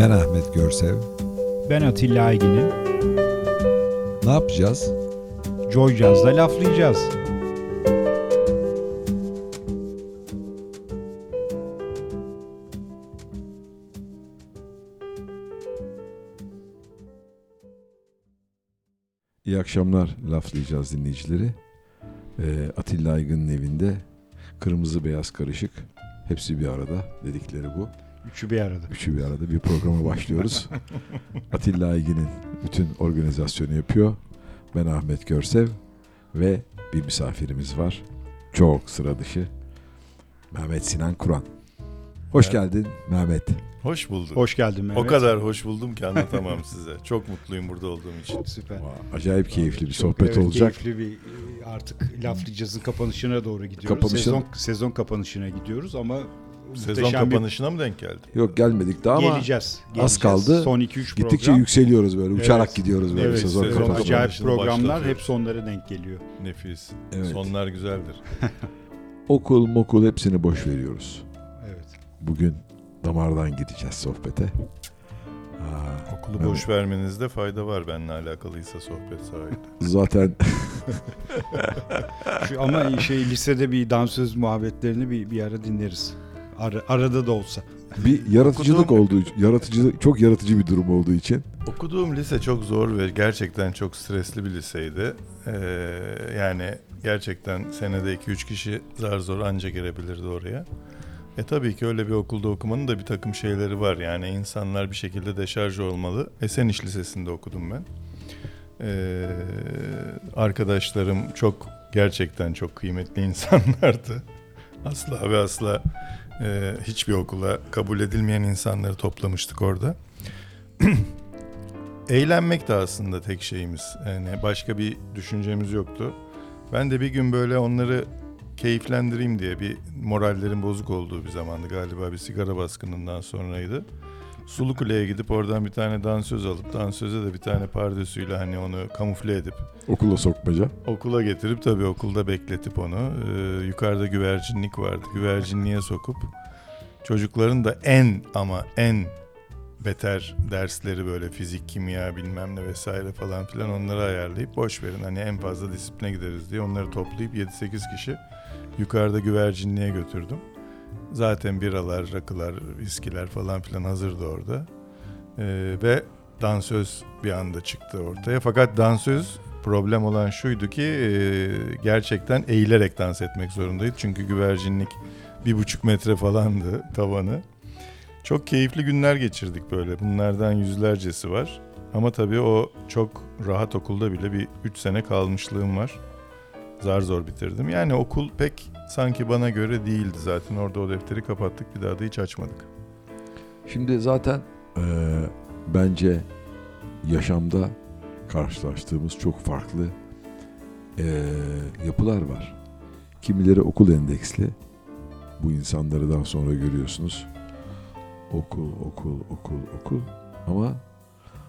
Ben Ahmet Görsev. Ben Atilla Aygin'im. Ne yapacağız? Joy Jazz'da laflayacağız. İyi akşamlar laflayacağız dinleyicileri. Ee, Atilla Aygın'ın evinde kırmızı beyaz karışık hepsi bir arada dedikleri bu. Üçü bir arada. Üçü bir arada bir programa başlıyoruz. Atilla Aygin'in bütün organizasyonu yapıyor. Ben Ahmet Görsev ve bir misafirimiz var. Çok sıra dışı. Mehmet Sinan Kur'an. Hoş Evet. geldin Mehmet. Hoş bulduk. Hoş geldin Mehmet. O kadar hoş buldum ki anlatamam size. Çok mutluyum burada olduğum için. Süper. Vay, Acayip keyifli bir Çok, sohbet evet, olacak. Keyifli bir artık laflayacağızın kapanışına doğru gidiyoruz. Kapanışın- Sezon, sezon kapanışına gidiyoruz ama Sezon muhteşem bir- kapanışına mı denk geldi? Yok gelmedik daha ama geleceğiz, geleceğiz. kaldı. Son 2-3 program. gittikçe yükseliyoruz böyle. Uçarak Evet. gidiyoruz böyle Evet, sezon sezon kapanışı. acayip programlar başlatıyoruz. hep sonlara denk geliyor. Nefis. Evet. Sonlar güzeldir. Okul mokul hepsini boş veriyoruz. Evet. Bugün damardan gideceğiz sohbete. Ha, Okulu Evet. boş vermenizde fayda var benimle alakalıysa sohbet sahilde. zaten Şu, ama şey lisede bir dansöz muhabbetlerini bir, bir ara dinleriz. Ara- arada da olsa. bir yaratıcılık Okuduğum- olduğu yaratıcı çok yaratıcı bir durum olduğu için Okuduğum lise çok zor ve gerçekten çok stresli bir liseydi. Ee, yani gerçekten senede 2-3 kişi zar zor anca girebilirdi oraya. E tabii ki öyle bir okulda okumanın da bir takım şeyleri var. Yani insanlar bir şekilde deşarj olmalı. Eseniş Lisesi'nde okudum ben. Ee, arkadaşlarım çok gerçekten çok kıymetli insanlardı. Asla ve asla e, hiçbir okula kabul edilmeyen insanları toplamıştık orada. Eğlenmek de aslında tek şeyimiz. Yani başka bir düşüncemiz yoktu. Ben de bir gün böyle onları keyiflendireyim diye bir morallerin bozuk olduğu bir zamandı galiba bir sigara baskınından sonraydı. Sulu Kule'ye gidip oradan bir tane dansöz alıp dansöze de bir tane pardesüyle hani onu kamufle edip okula sokmaca. okula getirip tabii okulda bekletip onu e, yukarıda güvercinlik vardı güvercinliğe sokup çocukların da en ama en beter dersleri böyle fizik, kimya bilmem ne vesaire falan filan onları ayarlayıp boş verin hani en fazla disipline gideriz diye onları toplayıp 7-8 kişi yukarıda güvercinliğe götürdüm. Zaten biralar, rakılar, viskiler falan filan hazırdı orada. Ee, ve dansöz bir anda çıktı ortaya. Fakat dansöz problem olan şuydu ki e, gerçekten eğilerek dans etmek zorundaydı. Çünkü güvercinlik bir buçuk metre falandı tavanı. Çok keyifli günler geçirdik böyle. Bunlardan yüzlercesi var. Ama tabii o çok rahat okulda bile bir 3 sene kalmışlığım var. Zar zor bitirdim. Yani okul pek sanki bana göre değildi zaten. Orada o defteri kapattık. Bir daha da hiç açmadık. Şimdi zaten eee, bence yaşamda karşılaştığımız çok farklı eee, yapılar var. Kimileri okul endeksli. Bu insanları daha sonra görüyorsunuz. Okul, okul, okul, okul. Ama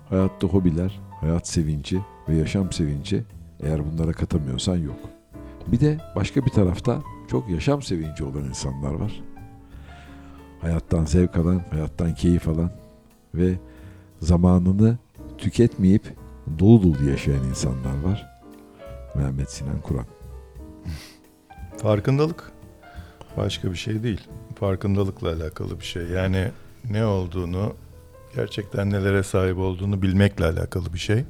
hayatta hobiler, hayat sevinci ve yaşam sevinci eğer bunlara katamıyorsan yok. Bir de başka bir tarafta çok yaşam sevinci olan insanlar var. Hayattan zevk alan, hayattan keyif alan ve zamanını tüketmeyip dolu dolu yaşayan insanlar var. Mehmet Sinan Kur'an. Farkındalık. Başka bir şey değil. Farkındalıkla alakalı bir şey. Yani ne olduğunu, gerçekten nelere sahip olduğunu bilmekle alakalı bir şey.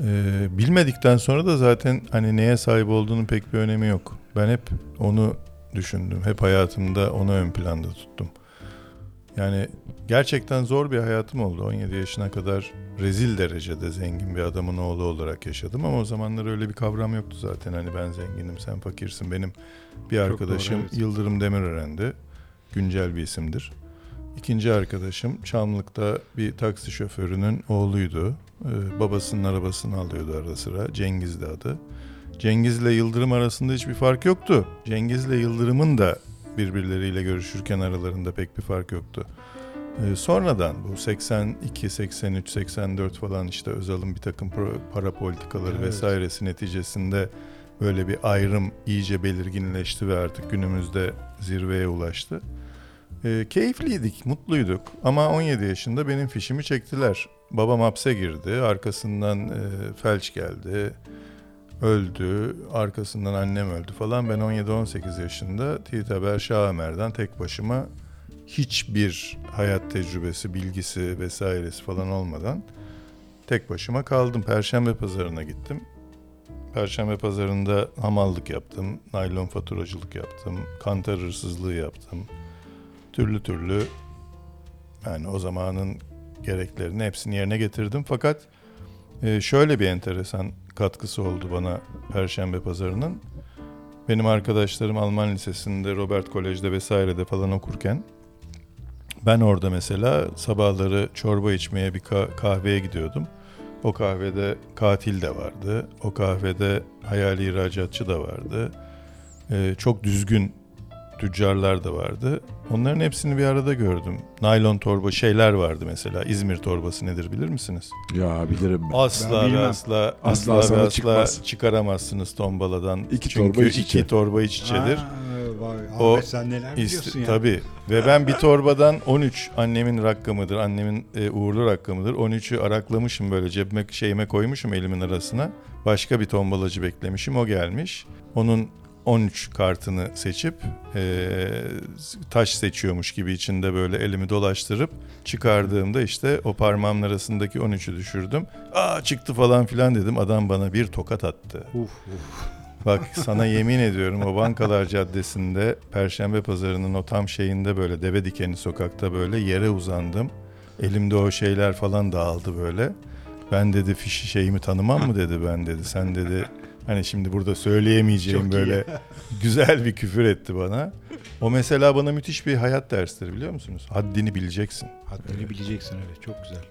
Ee, bilmedikten sonra da zaten hani neye sahip olduğunun pek bir önemi yok. Ben hep onu düşündüm. Hep hayatımda onu ön planda tuttum. Yani gerçekten zor bir hayatım oldu. 17 yaşına kadar rezil derecede zengin bir adamın oğlu olarak yaşadım ama o zamanlar öyle bir kavram yoktu zaten. Hani ben zenginim, sen fakirsin. Benim bir arkadaşım doğru, evet. Yıldırım Demirören'di. Güncel bir isimdir. İkinci arkadaşım Çamlık'ta bir taksi şoförünün oğluydu. Ee, babasının arabasını alıyordu ara sıra. Cengiz'di adı. Cengiz'le Yıldırım arasında hiçbir fark yoktu. Cengiz'le Yıldırım'ın da birbirleriyle görüşürken aralarında pek bir fark yoktu. Ee, sonradan bu 82, 83, 84 falan işte Özal'ın bir takım para politikaları Evet. vesairesi neticesinde böyle bir ayrım iyice belirginleşti ve artık günümüzde zirveye ulaştı. E, keyifliydik, mutluyduk. Ama 17 yaşında benim fişimi çektiler. Babam hapse girdi, arkasından e, felç geldi, öldü, arkasından annem öldü falan. Ben 17-18 yaşında Tiğit Haber Şahamer'den tek başıma hiçbir hayat tecrübesi, bilgisi vesairesi falan olmadan tek başıma kaldım. Perşembe pazarına gittim. Perşembe pazarında hamallık yaptım, naylon faturacılık yaptım, kantar hırsızlığı yaptım. Türlü türlü yani o zamanın gereklerini hepsini yerine getirdim. Fakat e, şöyle bir enteresan katkısı oldu bana Perşembe pazarının. Benim arkadaşlarım Alman lisesinde, Robert Kolej'de vesairede falan okurken ben orada mesela sabahları çorba içmeye bir kahveye gidiyordum. O kahvede katil de vardı. O kahvede hayali ihracatçı da vardı. Ee, çok düzgün tüccarlar da vardı. Onların hepsini bir arada gördüm. Naylon torba şeyler vardı mesela. İzmir torbası nedir bilir misiniz? Ya bilirim ben. Asla Ben ve asla Asla asla, sana asla çıkmaz. çıkaramazsınız tombaladan. İki Çünkü torba iç iki içe. torba iç içedir. Ha, vay, O Ahmet sen neler biliyorsun İst- ya. Tabii. Ve ben bir torbadan 13 annemin rakamıdır, annemin e, uğurlu rakamıdır. 13'ü araklamışım böyle cebime şeyime koymuşum elimin arasına. Başka bir tombalacı beklemişim. O gelmiş. Onun 13 kartını seçip e, taş seçiyormuş gibi içinde böyle elimi dolaştırıp çıkardığımda işte o parmağımın arasındaki 13'ü düşürdüm. Aa çıktı falan filan dedim. Adam bana bir tokat attı. Uf, uf. Bak sana yemin ediyorum o Bankalar Caddesi'nde Perşembe Pazarı'nın o tam şeyinde böyle deve dikeni sokakta böyle yere uzandım. Elimde o şeyler falan dağıldı böyle. Ben dedi fişi şeyimi tanımam mı dedi ben dedi. Sen dedi hani şimdi burada söyleyemeyeceğim Çok iyi. böyle güzel bir küfür etti bana. O mesela bana müthiş bir hayat dersleri biliyor musunuz? Haddini bileceksin. Haddini bileceksin evet çok güzel.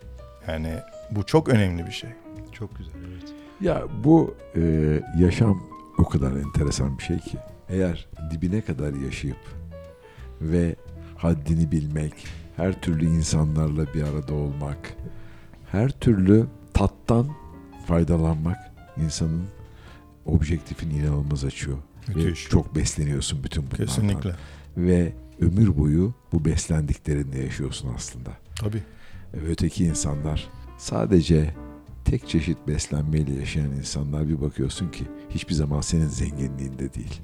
Yani bu çok önemli bir şey. Çok güzel evet. Ya bu e, yaşam o kadar enteresan bir şey ki. Eğer dibine kadar yaşayıp ve haddini bilmek, her türlü insanlarla bir arada olmak, her türlü tattan faydalanmak insanın objektifini inanılmaz açıyor. Müthiş. Ve çok besleniyorsun bütün bunlardan. Kesinlikle. Ve ömür boyu bu beslendiklerinde yaşıyorsun aslında. Tabii. Ve öteki insanlar sadece tek çeşit beslenmeyle yaşayan insanlar bir bakıyorsun ki hiçbir zaman senin zenginliğinde değil.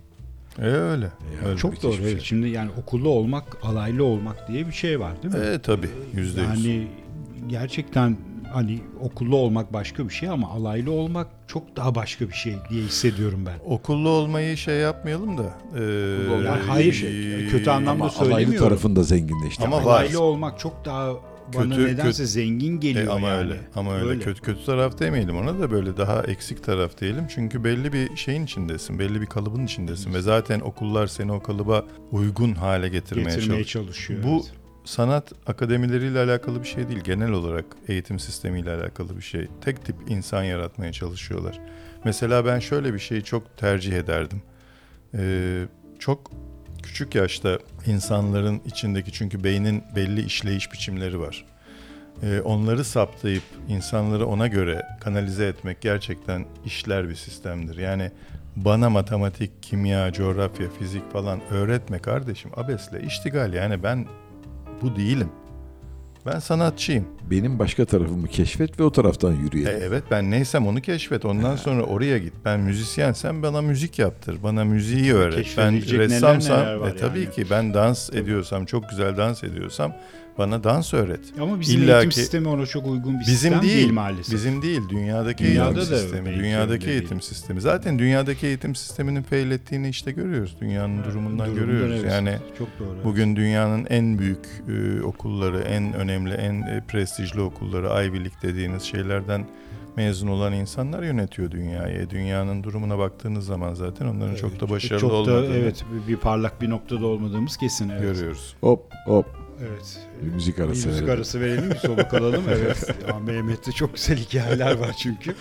E öyle. öyle. Çok doğru şey. Şimdi yani okullu olmak, alaylı olmak diye bir şey var değil mi? E tabii yüzde yüz. Yani gerçekten hani okullu olmak başka bir şey ama alaylı olmak çok daha başka bir şey diye hissediyorum ben. Okullu olmayı şey yapmayalım da. e, Yani hayır, şey. kötü anlamda Ama alaylı söylemiyorum. tarafında zenginleşti. Ama Ama var. alaylı olmak çok daha bana Kötü- nedense kötü- zengin E, geliyor ama yani. öyle. Ama öyle. Kötü kötü taraf demeyelim ona da böyle daha eksik taraf diyelim. Çünkü belli bir şeyin içindesin. Belli bir kalıbın içindesin ve zaten okullar seni o kalıba uygun hale getirmeye, getirmeye çalışıyor. çalışıyor. Bu evet. Sanat akademileriyle alakalı bir şey değil. Genel olarak eğitim sistemiyle alakalı bir şey. Tek tip insan yaratmaya çalışıyorlar. Mesela ben şöyle bir şeyi çok tercih ederdim. Ee, çok küçük yaşta insanların içindeki çünkü beynin belli işleyiş biçimleri var. Ee, onları saptayıp insanları ona göre kanalize etmek gerçekten işler bir sistemdir. Yani bana matematik, kimya, coğrafya, fizik falan öğretme kardeşim. Abesle iştigal yani ben bu değilim. Ben sanatçıyım. Benim başka tarafımı keşfet ve o taraftan E, yürüyelim. evet ben neysem onu keşfet. Ondan sonra oraya git. Ben müzisyensem bana müzik yaptır. Bana müziği öğret. Ben neler ressamsam neler var e, tabii yani. ki ben dans ediyorsam, çok güzel dans ediyorsam bana dans öğret. Ama bizim İlla eğitim ki- sistemi ona çok uygun bir Bizim sistem değil, değil, maalesef. Bizim değil, dünyadaki Dünyada eğitim da sistemi. belki Dünyadaki eğitim sistemi. Zaten dünyadaki eğitim sisteminin fail ettiğini işte görüyoruz. Dünyanın durumundan Durumundan görüyoruz. evet. Yani çok doğru. Bugün dünyanın en büyük e, okulları, en önemli, en e, prestijli okulları, Ivy League dediğiniz şeylerden mezun olan insanlar yönetiyor dünyayı. Dünyanın durumuna baktığınız zaman zaten onların çok da başarılı çok da, olmadığını evet bir, bir parlak bir noktada olmadığımız kesin evet. görüyoruz. Hop hop Evet. bir müzik Bir arası müzik verelim. arası verelim bir soluk alalım. Evet. Ya Mehmet'te çok güzel hikayeler var çünkü.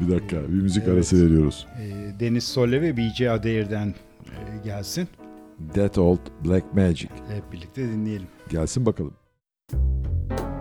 Bir dakika bir müzik Evet. arası veriyoruz. Ee, Deniz Solle ve B.J. Adair'den e, gelsin. That Old Black Magic. Hep birlikte dinleyelim. Gelsin bakalım. Thank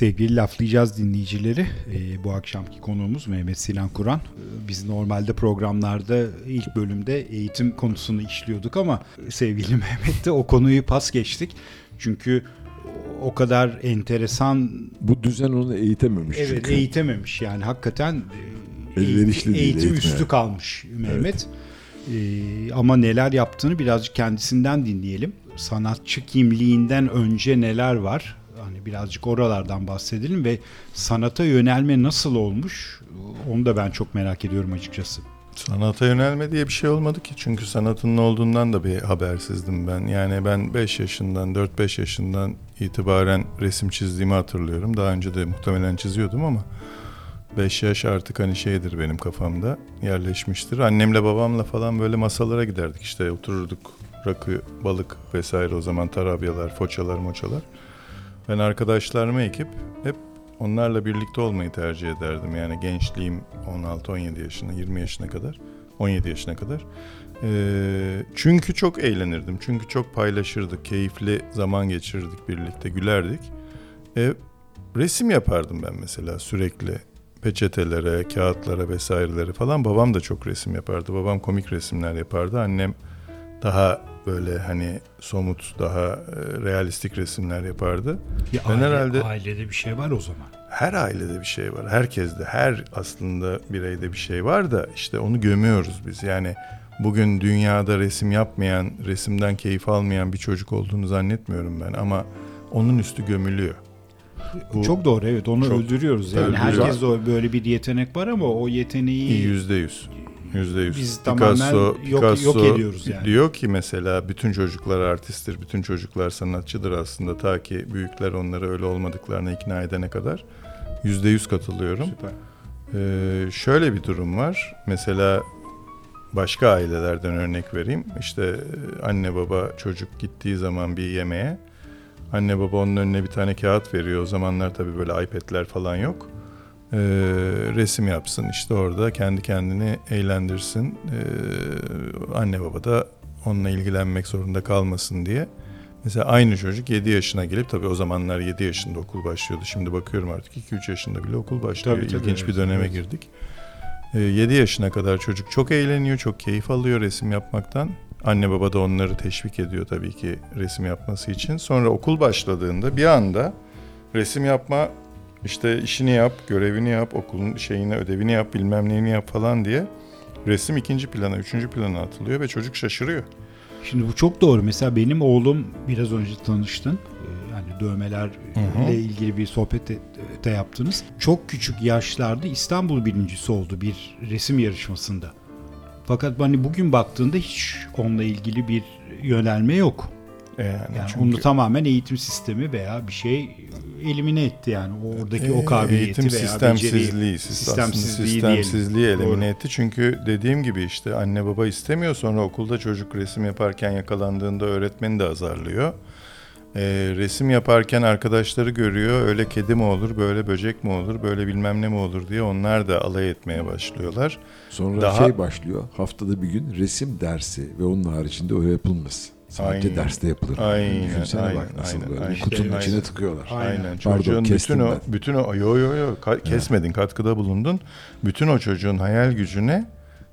Sevgili laflayacağız dinleyicileri. Ee, bu akşamki konuğumuz Mehmet Sinan Kur'an. Ee, biz normalde programlarda ilk bölümde eğitim konusunu işliyorduk ama sevgili Mehmet'te o konuyu pas geçtik. Çünkü o kadar enteresan Bu düzen onu eğitememiş evet çünkü. eğitememiş yani hakikaten e, Elverişli eğitim eğitmeye. üstü kalmış Mehmet. Ee, ama neler yaptığını birazcık kendisinden dinleyelim. Sanatçı kimliğinden önce neler var? Hani birazcık oralardan bahsedelim ve sanata yönelme nasıl olmuş? Onu da ben çok merak ediyorum açıkçası. Sanata yönelme diye bir şey olmadı ki. Çünkü sanatın ne olduğundan da bir habersizdim ben. Yani ben 5 yaşından, 4-5 yaşından itibaren resim çizdiğimi hatırlıyorum. Daha önce de muhtemelen çiziyordum ama 5 yaş artık hani şeydir benim kafamda yerleşmiştir. Annemle babamla falan böyle masalara giderdik işte otururduk rakı, balık vesaire o zaman tarabyalar, foçalar, moçalar. Ben arkadaşlarımı ekip hep onlarla birlikte olmayı tercih ederdim. Yani gençliğim 16-17 yaşına, 20 yaşına kadar, 17 yaşına kadar. Ee, çünkü çok eğlenirdim. Çünkü çok paylaşırdık, keyifli zaman geçirirdik birlikte, gülerdik. E, resim yapardım ben mesela sürekli. Peçetelere, kağıtlara vesairelere falan. Babam da çok resim yapardı. Babam komik resimler yapardı. Annem daha böyle hani somut, daha e, realistik resimler yapardı. Bir Ben aile- herhalde- ailede bir şey var o zaman. Her ailede bir şey var. Herkeste, her aslında bireyde bir şey var da işte onu gömüyoruz biz. Yani bugün dünyada resim yapmayan, resimden keyif almayan bir çocuk olduğunu zannetmiyorum ben ama onun üstü gömülüyor. Bu- Çok doğru evet onu Çok- öldürüyoruz. Yani herkes böyle bir yetenek var ama o yeteneği Yüzde yüz. Yüzde yüz. Biz tamamen yok- yok ediyoruz yani. Diyor ki mesela bütün çocuklar artisttir, bütün çocuklar sanatçıdır aslında ta ki büyükler onları öyle olmadıklarına ikna edene kadar. Yüzde yüz katılıyorum. Süper. Ee, şöyle bir durum var. Mesela başka ailelerden örnek vereyim. İşte e, anne baba çocuk gittiği zaman bir yemeğe anne baba onun önüne bir tane kağıt veriyor. O zamanlar tabii böyle iPad'ler falan yok. Ee, resim yapsın işte orada kendi kendini eğlendirsin. Ee, anne baba da onunla ilgilenmek zorunda kalmasın diye. Mesela aynı çocuk 7 yaşına gelip tabii o zamanlar 7 yaşında okul başlıyordu. Şimdi bakıyorum artık 2-3 yaşında bile okul başlıyor. Tabii, tabii, İlginç evet, bir döneme evet. girdik. 7 yaşına kadar çocuk çok eğleniyor, çok keyif alıyor resim yapmaktan. Anne baba da onları teşvik ediyor tabii ki resim yapması için. Sonra okul başladığında bir anda resim yapma işte işini yap, görevini yap, okulun şeyine ödevini yap, bilmem neyini yap falan diye resim ikinci plana, üçüncü plana atılıyor ve çocuk şaşırıyor. Şimdi bu çok doğru. Mesela benim oğlum biraz önce tanıştın. Ee, Yani dövmelerle hı. ilgili bir sohbet de, de yaptınız. Çok küçük yaşlarda İstanbul birincisi oldu bir resim yarışmasında. Fakat hani bugün baktığında hiç onunla ilgili bir yönelme yok. Yani, Yani çünkü- onu tamamen eğitim sistemi veya bir şey elimine etti yani oradaki o Ee, kabiliyeti eğitim veya sistemsizliği, sistemsizliği, sistemsizliği diyelim. elimine Doğru. etti. Çünkü dediğim gibi işte anne baba istemiyor sonra okulda çocuk resim yaparken yakalandığında öğretmeni de azarlıyor. Ee, resim yaparken arkadaşları görüyor öyle kedi mi olur böyle böcek mi olur böyle bilmem ne mi olur diye onlar da alay etmeye başlıyorlar. Sonra Daha- şey başlıyor. Haftada bir gün resim dersi ve onun haricinde öyle yapılmaz. Sadece Aynen. derste yapılır. Aynen, Düşünsene aynen, bak nasıl aynen, böyle aynen. kutunun Aynen. içine tıkıyorlar. Aynen. Aynen. Pardon, Çocuğun kestim bütün o ben. bütün o yo yo yo ka- kesmedin katkıda bulundun. Bütün o çocuğun hayal gücüne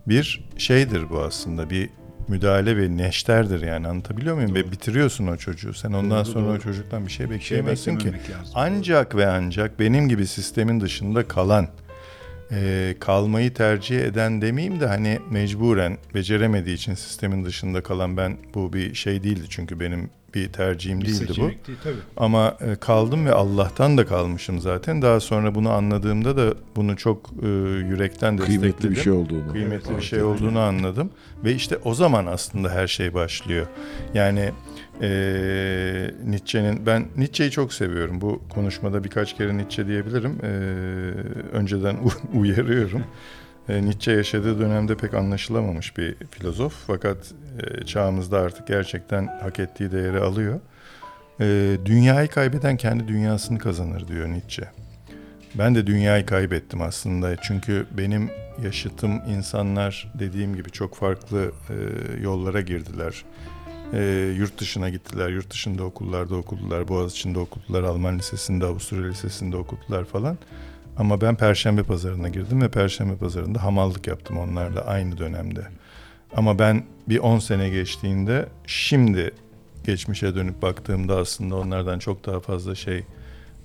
bir şeydir bu aslında. Bir müdahale ve neşterdir yani anlatabiliyor muyum? Ve bitiriyorsun o çocuğu. Sen ondan Doğru, sonra doğru. o çocuktan bir şey Bir şey bekleyemezsin ki. beklememek lazım. Ancak ve ancak benim gibi sistemin dışında kalan e, kalmayı tercih eden demeyeyim de hani mecburen beceremediği için sistemin dışında kalan ben bu bir şey değildi çünkü benim bir tercihim Bir değildi bu. değil, tabii. Ama e, kaldım ve Allah'tan da kalmışım zaten. Daha sonra bunu anladığımda da bunu çok e, yürekten destekledim. Kıymetli bir şey olduğunu. Kıymetli bir Evet, şey evet. olduğunu anladım. Ve işte o zaman aslında her şey başlıyor. Yani e, Nietzsche'nin, ben Nietzsche'yi çok seviyorum. Bu konuşmada birkaç kere Nietzsche diyebilirim. E, önceden uyarıyorum. E, Nietzsche yaşadığı dönemde pek anlaşılamamış bir filozof. Fakat e, çağımızda artık gerçekten hak ettiği değeri alıyor. E, dünyayı kaybeden kendi dünyasını kazanır diyor Nietzsche. Ben de dünyayı kaybettim aslında. Çünkü benim yaşıtım insanlar dediğim gibi çok farklı e, yollara girdiler. Ee, yurt dışına gittiler. Yurt dışında okullarda okudular. Boğaziçi'nde okudular. Alman Lisesi'nde, Avusturya Lisesi'nde okudular falan. Ama ben Perşembe Pazarı'na girdim ve Perşembe Pazarı'nda hamallık yaptım onlarla aynı dönemde. Ama ben bir 10 sene geçtiğinde şimdi geçmişe dönüp baktığımda aslında onlardan çok daha fazla şey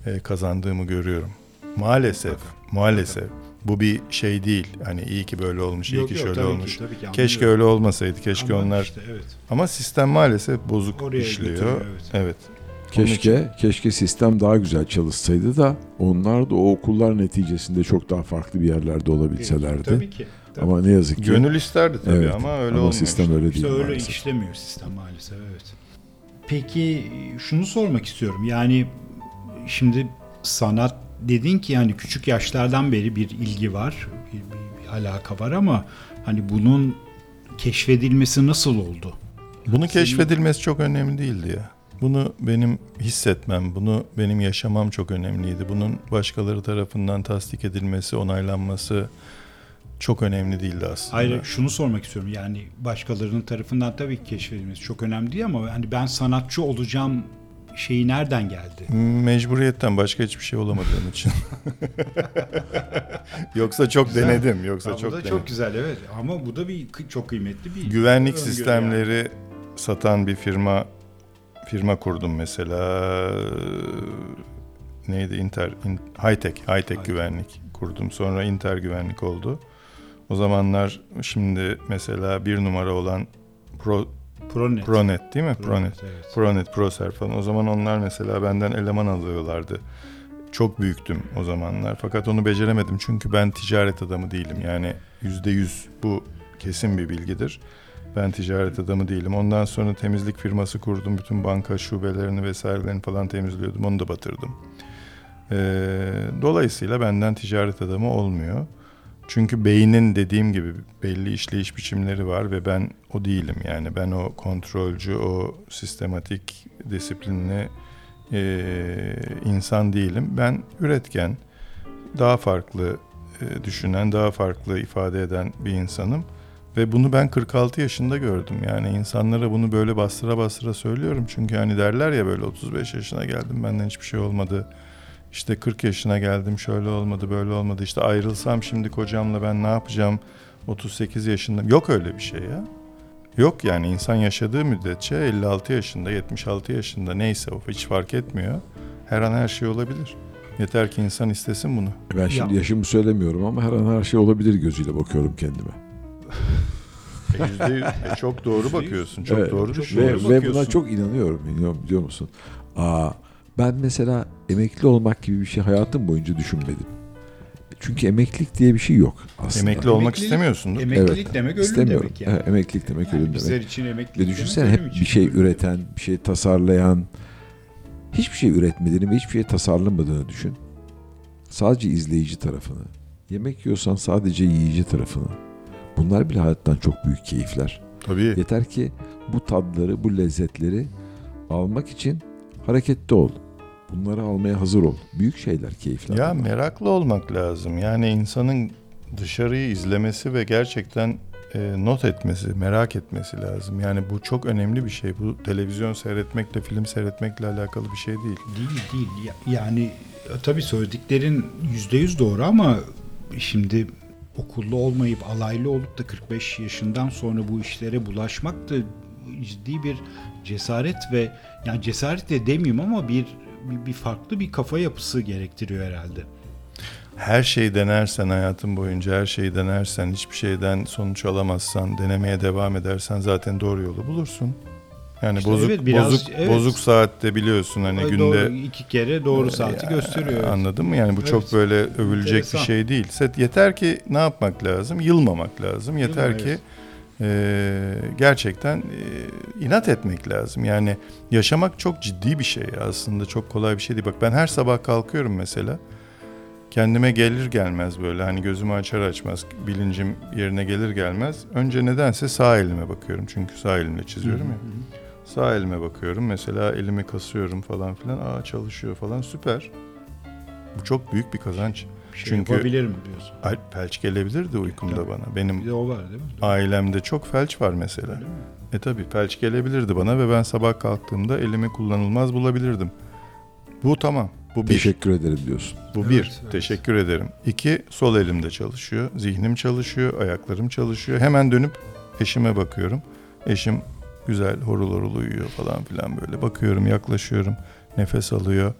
e, kazandığımı görüyorum. Maalesef, maalesef. Bu bir şey değil. Hani iyi ki böyle olmuş, iyi Yok, ki yok, şöyle tabii ki, olmuş. tabii ki Keşke öyle olmasaydı. Keşke Ama onlar işte, evet. ama sistem maalesef bozuk Oraya işliyor. evet. evet. Keşke keşke sistem daha güzel çalışsaydı da onlar da o okullar neticesinde çok daha farklı bir yerlerde olabilselerdi. Tabii ki. Tabii. Ama ne yazık ki Gönül isterdi tabii Evet, ama öyle ama olmuyor. sistem işte. öyle değil İşte öyle maalesef. işlemiyor sistem maalesef evet. Peki şunu sormak istiyorum. Yani şimdi sanat dedin ki yani küçük yaşlardan beri bir ilgi var, bir, bir- bir alaka var ama hani bunun keşfedilmesi nasıl oldu? Bunu keşfedilmesi çok önemli değildi ya. Bunu benim hissetmem, bunu benim yaşamam çok önemliydi. Bunun başkaları tarafından tasdik edilmesi, onaylanması çok önemli değildi aslında. Hayır şunu sormak istiyorum. Yani başkalarının tarafından tabii ki keşfedilmesi çok önemli değil ama hani ben sanatçı olacağım şeyi nereden geldi? Mecburiyetten başka hiçbir şey olamadığım için. Yoksa çok Güzel. denedim. Yoksa Ha, bu çok da denedim. çok güzel evet ama bu da bir çok kıymetli bir Güvenlik sistemleri satan bir firma firma kurdum mesela. Neydi? Inter in, High Tech, High Tech güvenlik kurdum. Sonra Inter güvenlik oldu. O zamanlar şimdi mesela bir numara olan Pro, yani. Pronet. Pronet değil mi? Pronet. evet. Pronet, Proser falan. O zaman onlar mesela benden eleman alıyorlardı. Çok büyüktüm o zamanlar. Fakat onu beceremedim çünkü ben ticaret adamı değilim. Yani yüzde yüz bu kesin bir bilgidir. Ben ticaret adamı değilim. Ondan sonra temizlik firması kurdum. Bütün banka şubelerini vesairelerini falan temizliyordum. Onu da batırdım. Ee, dolayısıyla benden ticaret adamı olmuyor. Çünkü beynin dediğim gibi belli işleyiş biçimleri var ve ben o değilim. Yani ben o kontrolcü, o sistematik, disiplinli e, insan değilim. Ben üretken, daha farklı e, düşünen, daha farklı ifade eden bir insanım. Ve bunu ben 46 yaşında gördüm. Yani insanlara bunu böyle bastıra bastıra söylüyorum. Çünkü hani derler ya böyle 35 yaşına geldim benden hiçbir şey olmadı. İşte 40 yaşına geldim şöyle olmadı böyle olmadı. İşte ayrılsam şimdi kocamla ben ne yapacağım 38 yaşında. Yok öyle bir şey ya. Yok yani insan yaşadığı müddetçe 56 yaşında 76 yaşında neyse o hiç fark etmiyor. Her an her şey olabilir. Yeter ki insan istesin bunu. ben şimdi Ya- yaşımı söylemiyorum ama her an her şey olabilir gözüyle bakıyorum kendime. E, e, çok doğru bakıyorsun. Çok Evet. doğru Çok düşünüyorsun. Ve, ve buna çok inanıyorum biliyor, biliyor musun? Aa, ben mesela emekli olmak gibi bir şey hayatım boyunca düşünmedim. Çünkü emeklilik diye bir şey yok aslında. Emekli olmak Emeklilik- istemiyorsun. değil mi? Emeklilik Evet. demek ölüm İstemiyorum. demek yani. Emeklilik demek Yani ölüm bizler demek. için emeklilik Ve demek düşünsene ölüm hep için. bir şey üreten, bir şey tasarlayan, hiçbir şey üretmediğini ve hiçbir şey tasarlamadığını düşün. Sadece izleyici tarafını. Yemek yiyorsan sadece yiyici tarafını. Bunlar bile hayattan çok büyük keyifler. Tabii. Yeter ki bu tadları, bu lezzetleri almak için harekette ol. Bunları almaya hazır ol. Büyük şeyler, keyifler. Ya bunlar. meraklı olmak lazım. Yani insanın dışarıyı izlemesi ve gerçekten e, not etmesi, merak etmesi lazım. Yani bu çok önemli bir şey. Bu televizyon seyretmekle, film seyretmekle alakalı bir şey değil. Değil değil. Ya- Yani e, tabii söylediklerin yüzde yüz doğru ama şimdi okullu olmayıp alaylı olup da 45 yaşından sonra bu işlere bulaşmak da ciddi bir cesaret ve yani cesaret de demeyeyim ama bir bir, bir farklı bir kafa yapısı gerektiriyor herhalde. Her şeyi denersen hayatın boyunca her şeyi denersen, hiçbir şeyden sonuç alamazsan, denemeye devam edersen zaten doğru yolu bulursun. Yani İşte bozuk evet, biraz- bozuk evet. bozuk saatte biliyorsun hani Ay, günde doğru, iki kere doğru saati Ya, gösteriyor. Anladın mı? Yani bu Evet. çok böyle övülecek Enteresan. bir şey değil. Set yeter ki ne yapmak lazım? Yılmamak lazım. Yeter Yılma, ki evet. E, gerçekten e, inat etmek lazım. Yani yaşamak çok ciddi bir şey aslında. Çok kolay bir şey değil. Bak ben her sabah kalkıyorum mesela. Kendime gelir gelmez böyle hani gözümü açar açmaz bilincim yerine gelir gelmez. Önce nedense sağ elime bakıyorum. Çünkü sağ elimle çiziyorum ya. Sağ elime bakıyorum. Mesela elimi kasıyorum falan filan. Aa çalışıyor falan süper. Bu çok büyük bir kazanç. Bir şey Çünkü- yapabilirim diyorsun. Ay, felç gelebilirdi uykumda Tabii. bana. Bir Benim de o var değil mi? ailemde çok felç var mesela. E tabi felç gelebilirdi bana ve ben sabah kalktığımda elimi kullanılmaz bulabilirdim. Bu tamam. Bu bir. Teşekkür ederim diyorsun. Bu Evet, bir. evet. Teşekkür ederim. İki, sol elimde çalışıyor. Zihnim çalışıyor. Ayaklarım çalışıyor. Hemen dönüp eşime bakıyorum. Eşim güzel horul horul uyuyor falan filan böyle. Bakıyorum, yaklaşıyorum. Nefes alıyor.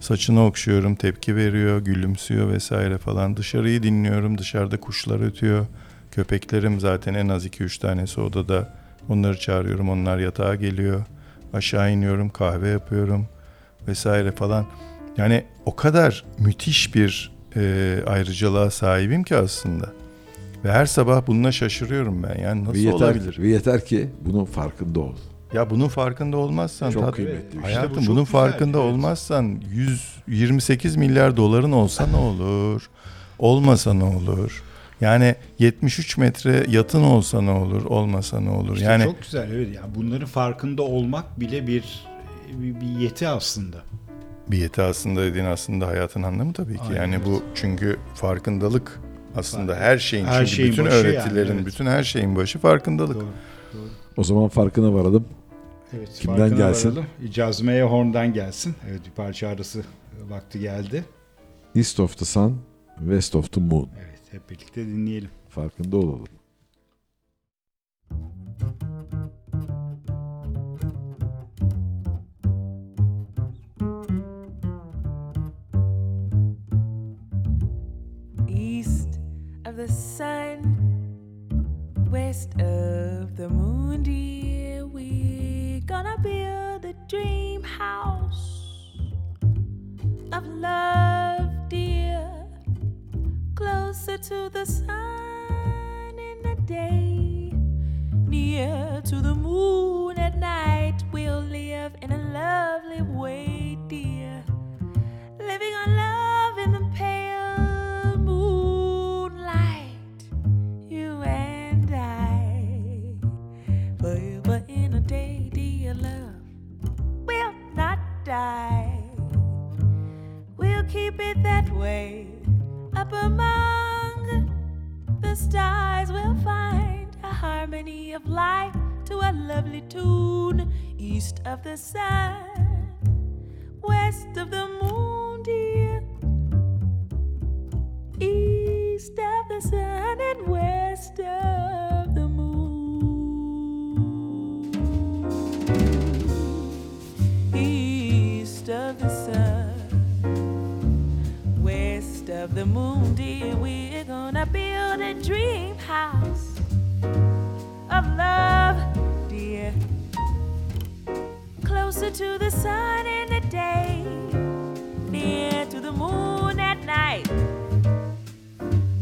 Saçını okşuyorum, tepki veriyor, gülümsüyor vesaire falan. Dışarıyı dinliyorum. Dışarıda kuşlar ötüyor. Köpeklerim zaten en az 2-3 tanesi odada. Onları çağırıyorum. Onlar yatağa geliyor. Aşağı iniyorum, kahve yapıyorum vesaire falan. Yani o kadar müthiş bir e, ayrıcalığa sahibim ki aslında. Ve her sabah bununla şaşırıyorum ben. Yani nasıl ve yeter, olabilir? Ve yeter ki bunun farkında ol. Ya bunun farkında olmazsan Çok tat- kıymetli bir şey. Hayatım İşte bu bunun güzel, farkında evet. olmazsan 128 milyar doların olsa ne olur? Olmasa ne olur? Yani 73 metre yatın olsa ne olur? Olmasa ne olur? İşte yani çok güzel evet ya bunların farkında olmak bile bir bir, bir yeti aslında. bir yeti aslında dediğin aslında hayatın anlamı tabii ki. Aynen, yani evet. bu çünkü farkındalık aslında her şeyin her çünkü şeyin bütün başı yani, öğretilerin, evet. bütün her şeyin başı farkındalık. Doğru. Doğru. O zaman farkına varalım. Evet, Kimden gelsin? varalım. Cazmeye Horn'dan gelsin. Evet bir parça arası vakti geldi. East of the Sun, West of the Moon. Evet hep birlikte dinleyelim. Farkında olalım. East of the sun, west of the moon, dear. Gonna build a dream house of love, dear. Closer to the sun in the day, near to the moon at night. We'll live in a lovely way, dear living on love die. We'll keep it that way. Up among the stars, we'll find a harmony of life to a lovely tune east of the sun west of the moon, dear. East of the sun and west of of the moon, dear. We're gonna build a dream house of love, dear closer to the sun in the day, near to the moon at night.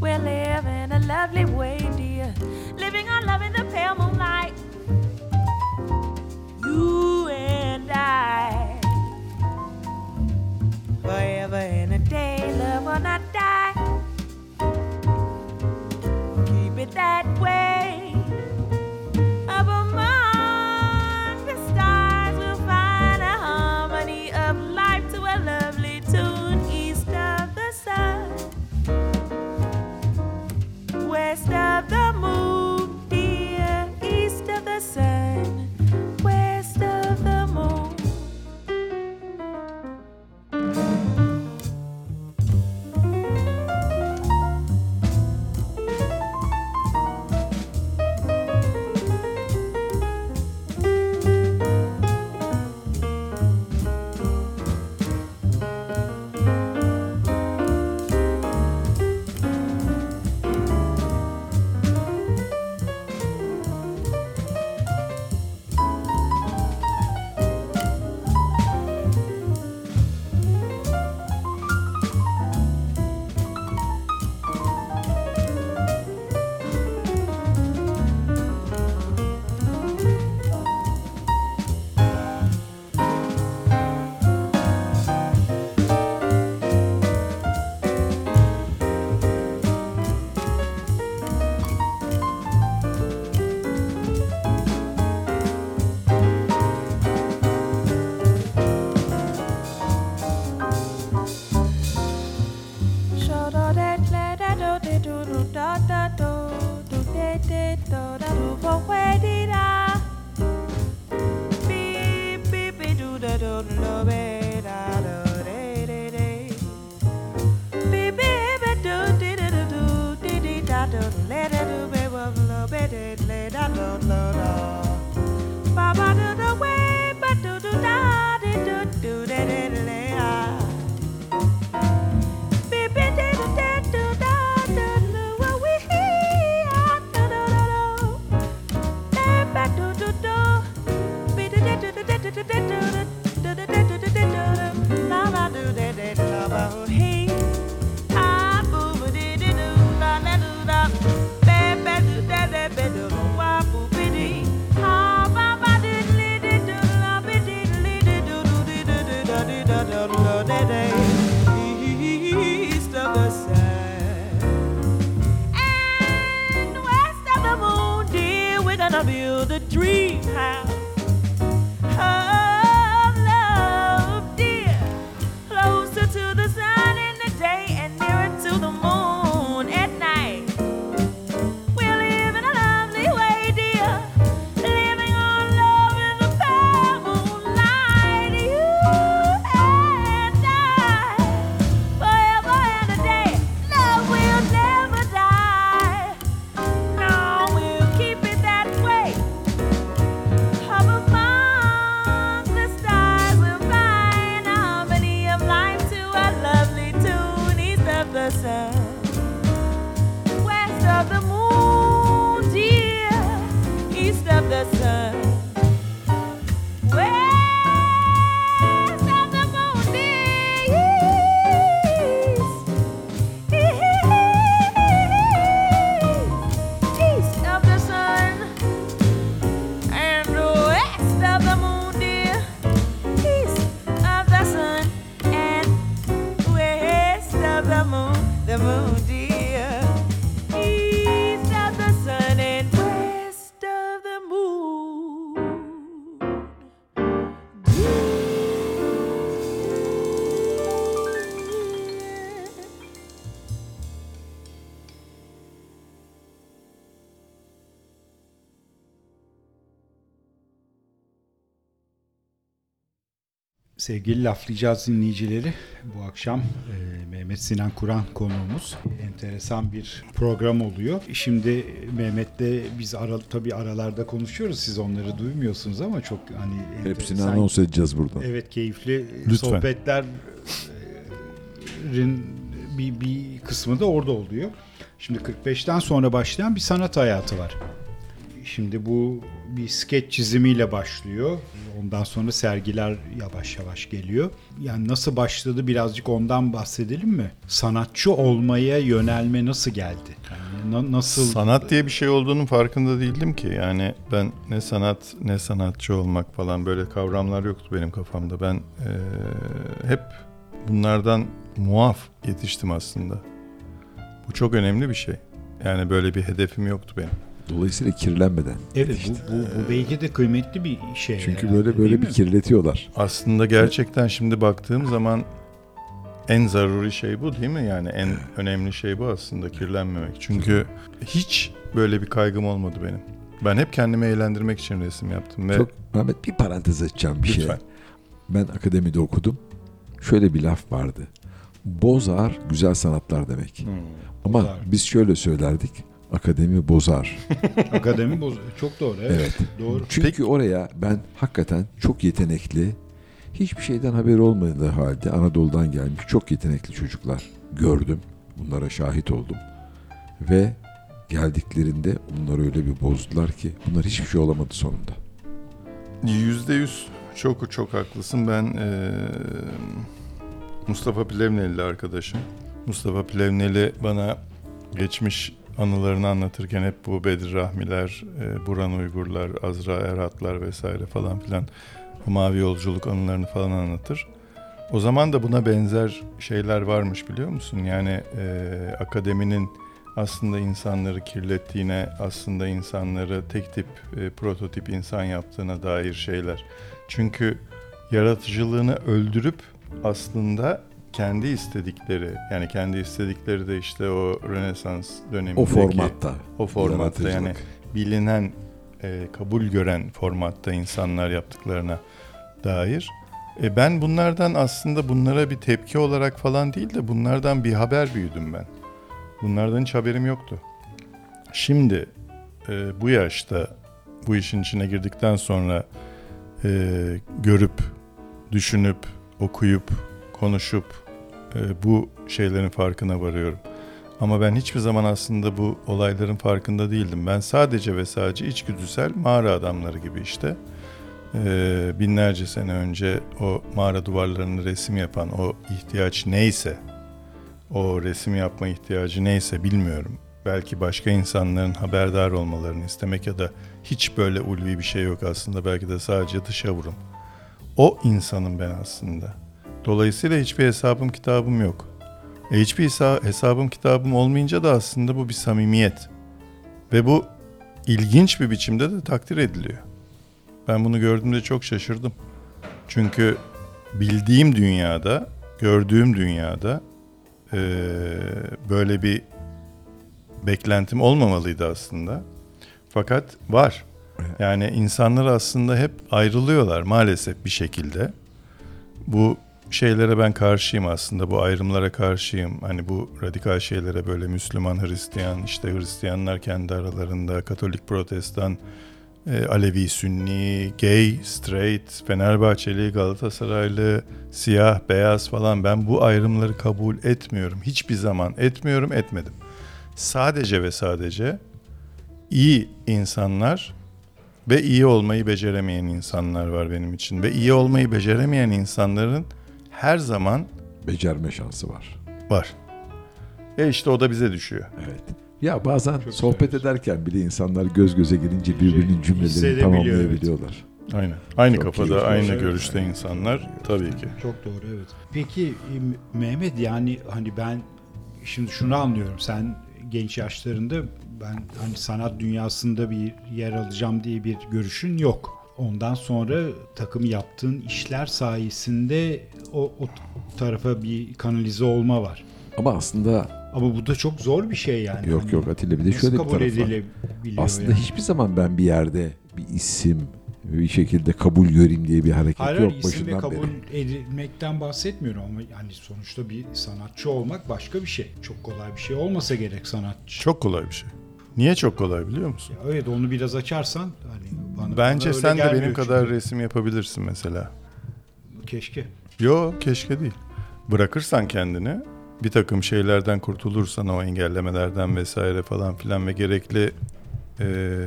We're living a lovely way, dear, living on love in the pale moonlight. You and I, forever in a day, love will not die. Keep it that way. Sevgili laflayacağız dinleyicileri. Bu akşam e, Mehmet Sinan Kur'an konuğumuz. Enteresan bir program oluyor. Şimdi Mehmet'le biz ara, tabii aralarda konuşuyoruz. Siz onları duymuyorsunuz ama çok hani Hepsini enteresan- anons edeceğiz buradan. Evet keyifli Lütfen. sohbetlerin bir, bir kısmı da orada oluyor. Şimdi 45'ten sonra başlayan bir sanat hayatı var. Şimdi bu bir skeç çizimiyle başlıyor. Ondan sonra sergiler yavaş yavaş geliyor. Yani nasıl başladı birazcık ondan bahsedelim mi? Sanatçı olmaya yönelme nasıl geldi? Yani na- nasıl Sanat diye bir şey olduğunun farkında değildim ki. Yani ben ne sanat ne sanatçı olmak falan böyle kavramlar yoktu benim kafamda. Ben eee, hep bunlardan muaf yetiştim aslında. Bu çok önemli bir şey. Yani böyle bir hedefim yoktu benim. Dolayısıyla kirlenmeden. Evet bu, bu, bu belki de kıymetli bir şey. Çünkü herhalde, böyle böyle bir mi? kirletiyorlar. Aslında gerçekten şimdi baktığım zaman en zaruri şey bu değil mi? Yani en önemli şey bu aslında kirlenmemek. Çünkü hiç böyle bir kaygım olmadı benim. Ben hep kendimi eğlendirmek için resim yaptım ve Çok Ahmet bir parantez açacağım bir şey. Lütfen. Ben akademide okudum. Şöyle bir laf vardı. Bozar güzel sanatlar demek. Hmm. Ama Bozar. biz şöyle söylerdik. Akademi bozar. Akademi boz çok doğru. Evet. Evet. Doğru. Çünkü Peki- oraya ben hakikaten çok yetenekli, hiçbir şeyden haberi olmadığı halde Anadolu'dan gelmiş çok yetenekli çocuklar gördüm. Bunlara şahit oldum. Ve geldiklerinde bunları öyle bir bozdular ki bunlar hiçbir şey olamadı sonunda. Yüzde yüz çok çok haklısın. Ben eee, Mustafa Plevneli arkadaşım. Mustafa Plevneli bana geçmiş anılarını anlatırken hep bu Bedir Rahmiler, eee, Buran Uygurlar, Azra Erhatlar vesaire falan filan bu mavi yolculuk anılarını falan anlatır. O zaman da buna benzer şeyler varmış biliyor musun? Yani eee, akademinin aslında insanları kirlettiğine, aslında insanları tek tip, e, prototip insan yaptığına dair şeyler. Çünkü yaratıcılığını öldürüp aslında kendi istedikleri, yani kendi istedikleri de işte o Rönesans dönemindeki O formatta. o formatta yani bilinen, e, kabul gören formatta insanlar yaptıklarına dair. E, ben bunlardan aslında bunlara bir tepki olarak falan değil de bunlardan bir haber büyüdüm ben. Bunlardan hiç haberim yoktu. Şimdi e, bu yaşta bu işin içine girdikten sonra e, görüp, düşünüp, okuyup, konuşup e, bu şeylerin farkına varıyorum. Ama ben hiçbir zaman aslında bu olayların farkında değildim. Ben sadece ve sadece içgüdüsel mağara adamları gibi işte e, binlerce sene önce o mağara duvarlarını resim yapan o ihtiyaç neyse o resim yapma ihtiyacı neyse bilmiyorum. Belki başka insanların haberdar olmalarını istemek ya da hiç böyle ulvi bir şey yok aslında. Belki de sadece dışa vurum. O insanım ben aslında. Dolayısıyla hiçbir hesabım kitabım yok. E hiçbir hesa- hesabım kitabım olmayınca da aslında bu bir samimiyet. Ve bu ilginç bir biçimde de takdir ediliyor. Ben bunu gördüğümde çok şaşırdım. Çünkü bildiğim dünyada, gördüğüm dünyada eee, böyle bir beklentim olmamalıydı aslında. Fakat var. Yani insanlar aslında hep ayrılıyorlar maalesef bir şekilde. Bu şeylere ben karşıyım aslında. Bu ayrımlara karşıyım. Hani bu radikal şeylere böyle Müslüman, Hristiyan, işte Hristiyanlar kendi aralarında, Katolik, Protestan, e, Alevi, Sünni, gay, straight, Fenerbahçeli, Galatasaraylı, siyah, beyaz falan ben bu ayrımları kabul etmiyorum. Hiçbir zaman etmiyorum, etmedim. Sadece ve sadece iyi insanlar ve iyi olmayı beceremeyen insanlar var benim için. Ve iyi olmayı beceremeyen insanların her zaman Becerme şansı var. var. E işte o da bize düşüyor. Evet. Ya bazen Çok sohbet severiz. ederken bile insanlar göz göze gelince birbirinin cümlelerini tamamlayabiliyorlar. Aynen. Aynı Çok iyi, kafada, çok aynı iyi. görüşte insanlar tabii ki. Çok doğru evet. Peki e, Mehmet yani hani ben şimdi şunu anlıyorum. Sen genç yaşlarında ben hani sanat dünyasında bir yer alacağım diye bir görüşün yok. Ondan sonra takım yaptığın işler sayesinde o, o tarafa bir kanalize olma var. Ama aslında Ama bu da çok zor bir şey yani. yok Hani yok Atilla bir de nasıl şöyle bir taraf var. Aslında yani? hiçbir zaman ben bir yerde bir isim bir şekilde kabul göreyim diye bir hareket Hayır, yok hayır, isim ve kabul beri. edilmekten bahsetmiyorum ama yani sonuçta bir sanatçı olmak başka bir şey. Çok kolay bir şey olmasa gerek sanatçı. Çok kolay bir şey. Niye çok kolay biliyor musun? Ya evet onu biraz açarsan hani bana Bence bana sen de benim kadar çünkü. resim yapabilirsin mesela. keşke. Yo keşke değil. Bırakırsan kendini bir takım şeylerden kurtulursan o engellemelerden vesaire falan filan ve gerekli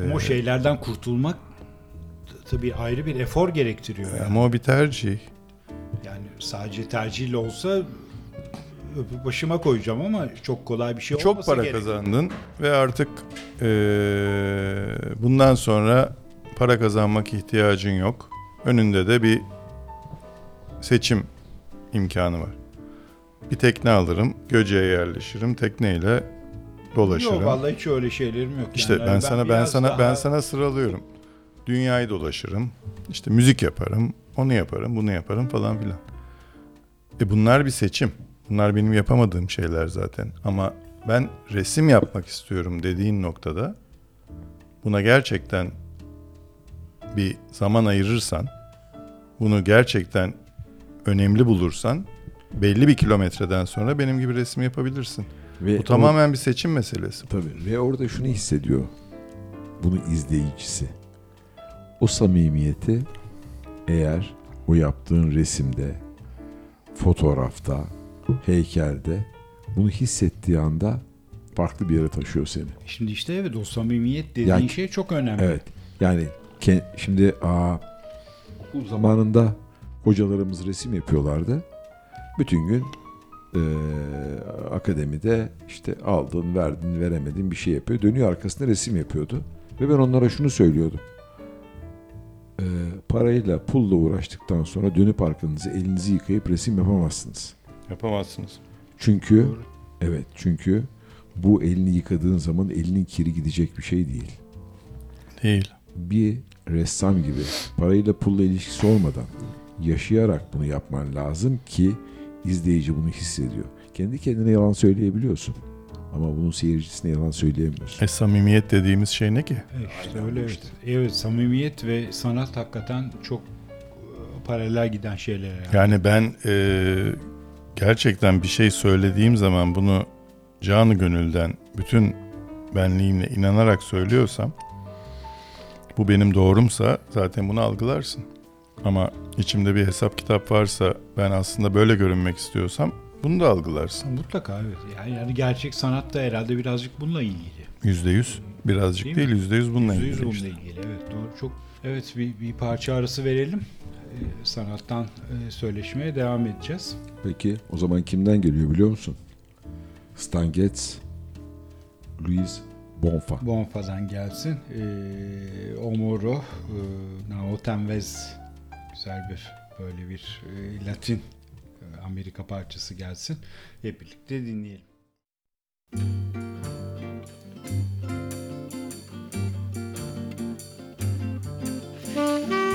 Ama o şeylerden kurtulmak tabii ayrı bir efor gerektiriyor. Yani, ama o bir tercih. yani sadece tercihle olsa öpüp başıma koyacağım ama çok kolay bir şey Çok olmasa para gerek. kazandın ve artık eee, bundan sonra para kazanmak ihtiyacın yok. Önünde de bir seçim imkanı var. Bir tekne alırım, Göce'ye yerleşirim, tekneyle dolaşırım. Yok vallahi hiç öyle şeylerim yok. İşte Yani ben, sana ben sana daha- ben sana sıralıyorum. Dünyayı dolaşırım. İşte müzik yaparım, onu yaparım, bunu yaparım falan filan. E bunlar bir seçim. Bunlar benim yapamadığım şeyler zaten. Ama ben resim yapmak istiyorum dediğin noktada buna gerçekten bir zaman ayırırsan, bunu gerçekten önemli bulursan belli bir kilometreden sonra benim gibi resim yapabilirsin. Ve Bu tamamen bir seçim meselesi. Tabii ve orada şunu hissediyor. Bunu izleyicisi. O samimiyeti eğer o yaptığın resimde, fotoğrafta, heykelde bunu hissettiği anda farklı bir yere taşıyor seni. Şimdi işte evet o samimiyet dediğin Yani- şey çok önemli. Evet. Yani şimdi aa, okul zamanında hocalarımız resim yapıyorlardı. Bütün gün eee, akademide işte aldın, verdin, veremedin bir şey yapıyor. Dönüyor arkasında resim yapıyordu. Ve ben onlara şunu söylüyordum. Eee, parayla, pulla uğraştıktan sonra dönüp arkanızı, elinizi yıkayıp resim yapamazsınız. Yapamazsınız. Çünkü Doğru. evet çünkü bu elini yıkadığın zaman elinin kiri gidecek bir şey değil. Değil. bir ressam gibi parayla pulla ilişkisi olmadan yaşayarak bunu yapman lazım ki izleyici bunu hissediyor. Kendi kendine yalan söyleyebiliyorsun. Ama bunun seyircisine yalan söyleyemiyorsun. E samimiyet dediğimiz şey ne ki? E işte öyle evet. Evet samimiyet ve sanat hakikaten çok e, paralel giden şeyler yani. Yani ben e, gerçekten bir şey söylediğim zaman bunu canı gönülden bütün benliğimle inanarak söylüyorsam bu benim doğrumsa zaten bunu algılarsın. Ama içimde bir hesap kitap varsa ben aslında böyle görünmek istiyorsam bunu da algılarsın. Mutlaka evet. Yani, yani gerçek sanat da herhalde birazcık bununla ilgili. Yüzde yüz. Birazcık Değil değil, yüzde yüz bununla Yüzde yüz ilgili bununla ilgili. Evet doğru. Çok evet bir, bir parça arası verelim. Ee, sanattan e, söyleşmeye devam edeceğiz. Peki o zaman kimden geliyor biliyor musun? Stan Getz, Louise Bonfa. Bonfa'dan gelsin. Ee, Omoro, e, Naotenvez güzel bir böyle bir e, Latin e, Amerika parçası gelsin. Hep birlikte dinleyelim. Thank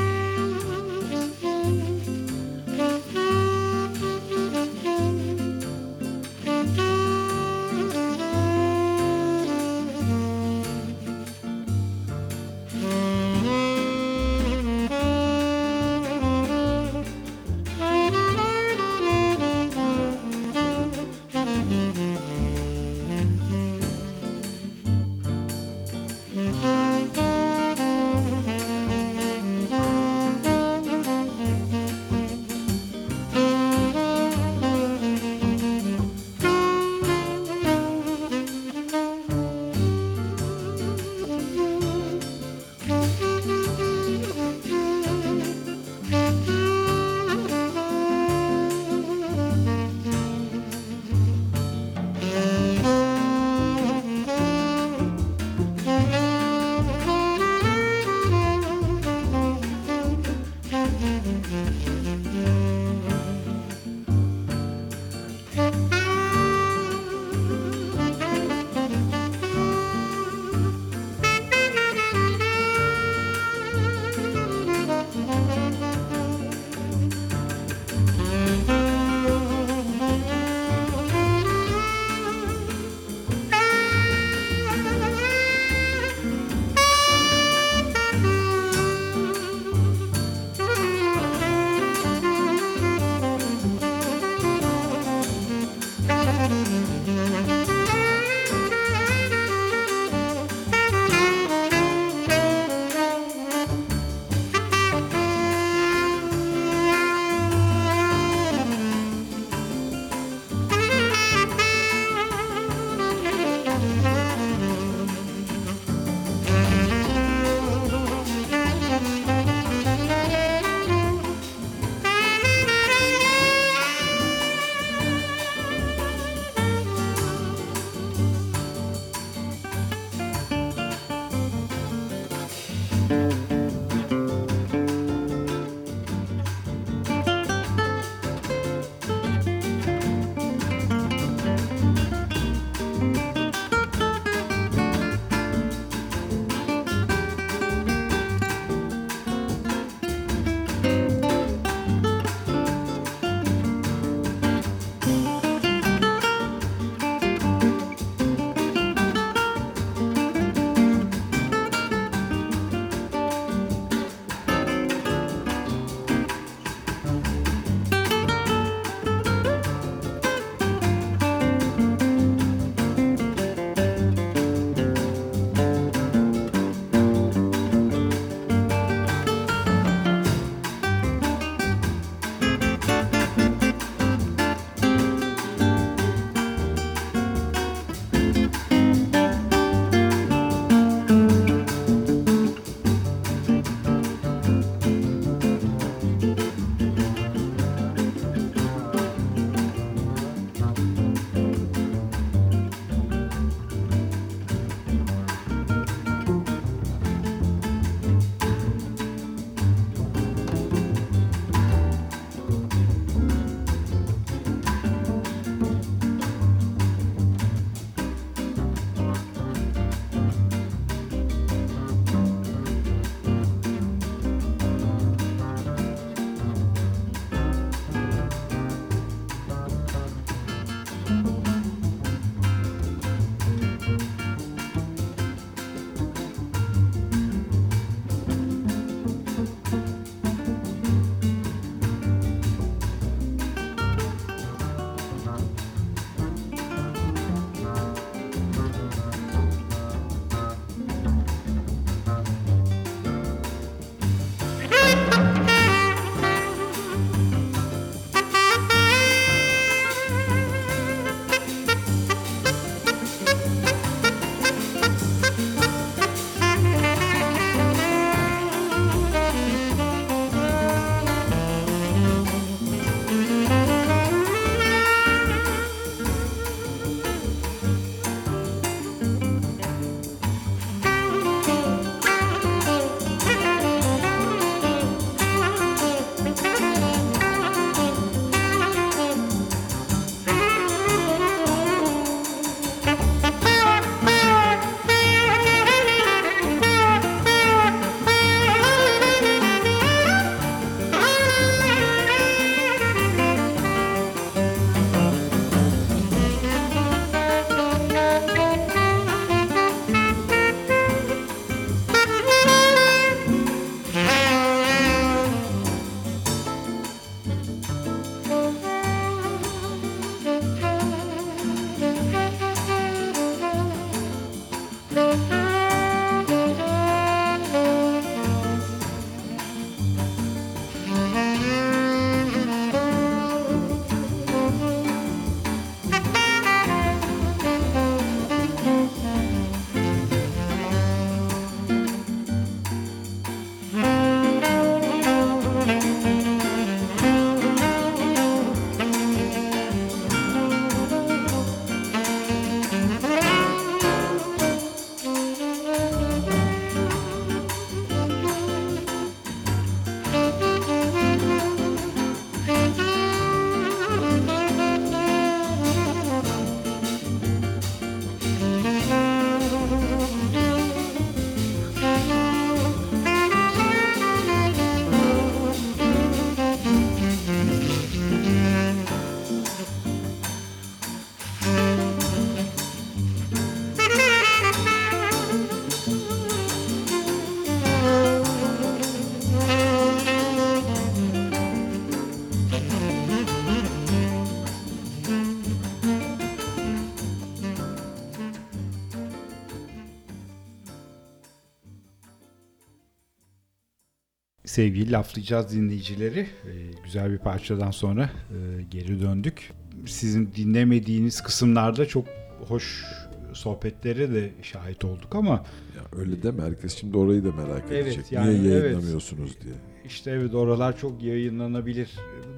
Sevgili laflayacağız dinleyicileri. Ee, güzel bir parçadan sonra e, geri döndük. Sizin dinlemediğiniz kısımlarda çok hoş sohbetlere de şahit olduk ama Ya öyle deme herkes şimdi orayı da merak Evet, edecek. yani Niye evet. yayınlamıyorsunuz diye. işte evet oralar çok yayınlanabilir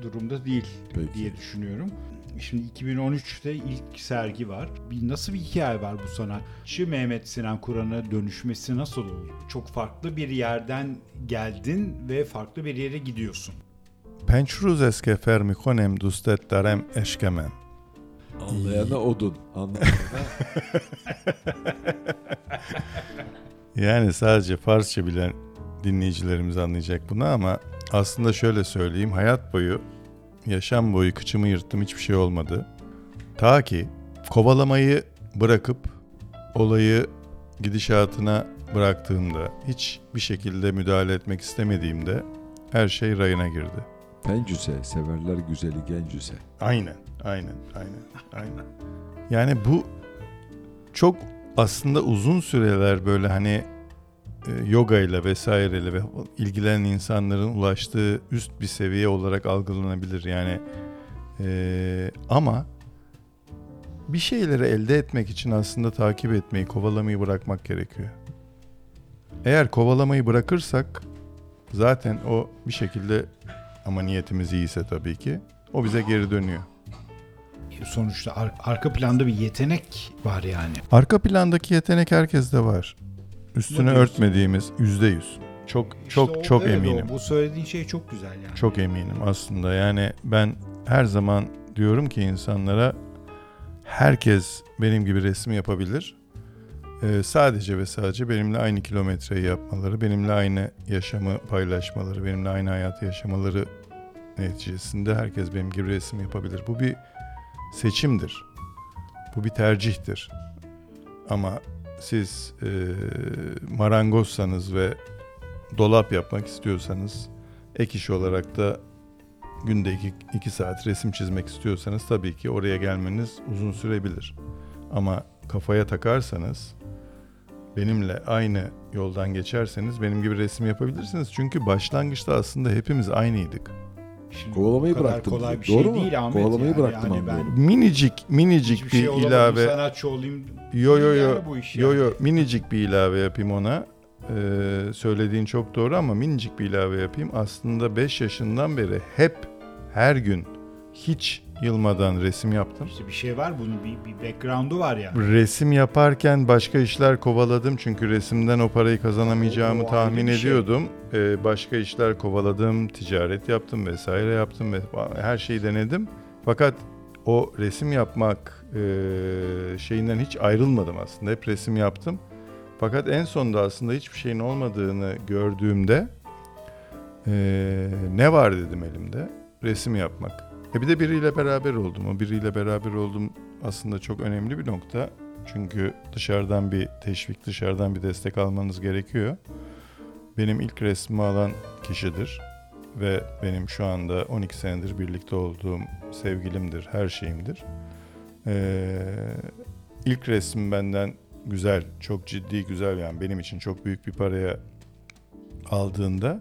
durumda değil Peki. diye düşünüyorum. Şimdi 2013'te ilk sergi var. Bir, nasıl bir hikaye var bu sanatçı Mehmet Sinan Kur'an'a dönüşmesi nasıl oldu? Çok farklı bir yerden geldin ve farklı bir yere gidiyorsun. پنج روز است که فر میکنم دوستت دارم عشق من Anlayana odun. Anlamayana Yani sadece Farsça bilen dinleyicilerimiz anlayacak bunu ama aslında şöyle söyleyeyim. Hayat boyu, yaşam boyu kıçımı yırttım hiçbir şey olmadı. Ta ki kovalamayı bırakıp olayı gidişatına bıraktığımda, hiç bir şekilde müdahale etmek istemediğimde her şey rayına girdi. pencüse severler güzeli gencüse. Aynen, aynen, aynen, aynen. Yani bu çok aslında uzun süreler böyle hani yoga ile vesaireyle ve ilgilenen insanların ulaştığı üst bir seviye olarak algılanabilir. Yani e, ama bir şeyleri elde etmek için aslında takip etmeyi, kovalamayı bırakmak gerekiyor. Eğer kovalamayı bırakırsak zaten o bir şekilde ama niyetimiz iyiyse tabii ki o bize geri dönüyor. Sonuçta ar- arka planda bir yetenek var yani. Arka plandaki yetenek herkeste var. Üstünü örtmediğimiz yüzde yüz. Çok İşte çok çok evet, eminim. o- bu söylediğin şey çok güzel yani. Çok eminim aslında. Yani ben her zaman diyorum ki insanlara herkes benim gibi resim yapabilir. Ee, sadece ve sadece benimle aynı kilometreyi yapmaları, benimle aynı yaşamı paylaşmaları, benimle aynı hayatı yaşamaları neticesinde herkes benim gibi resim yapabilir. Bu bir seçimdir. Bu bir tercihtir. Ama siz e, marangozsanız ve dolap yapmak istiyorsanız ek iş olarak da günde iki, iki saat resim çizmek istiyorsanız tabii ki oraya gelmeniz uzun sürebilir. Ama kafaya takarsanız benimle aynı yoldan geçerseniz benim gibi resim yapabilirsiniz. Çünkü başlangıçta aslında hepimiz aynıydık. Şimdi Kovalamayı bu kadar bıraktım kolay bir şey Doğru mu? değil Ahmet. Kovalamayı yani. bıraktım Yani ben. Minicik minicik hiçbir bir şey ilave sanatçı olayım. Yo yo yo. Yani bu iş Yo yani. yo minicik bir ilave yapayım ona. Ee, söylediğin çok doğru ama minicik bir ilave yapayım. Aslında 5 yaşından beri hep her gün hiç yılmadan resim yaptım. İşte bir şey var bunun bir, bir background'u var yani. Resim yaparken başka işler kovaladım çünkü resimden o parayı kazanamayacağımı O- o tahmin şey. ediyordum. Ee, başka işler kovaladım, ticaret yaptım vesaire yaptım ve her şeyi denedim. Fakat o resim yapmak e, şeyinden hiç ayrılmadım aslında. Hep resim yaptım. Fakat en sonunda aslında hiçbir şeyin olmadığını gördüğümde e, ne var dedim elimde? Resim yapmak. E bir de biriyle beraber oldum. O biriyle beraber oldum aslında çok önemli bir nokta. Çünkü dışarıdan bir teşvik, dışarıdan bir destek almanız gerekiyor. Benim ilk resmimi alan kişidir. Ve benim şu anda 12 senedir birlikte olduğum sevgilimdir, her şeyimdir. Ee, ilk resim benden güzel, çok ciddi güzel yani benim için çok büyük bir paraya aldığında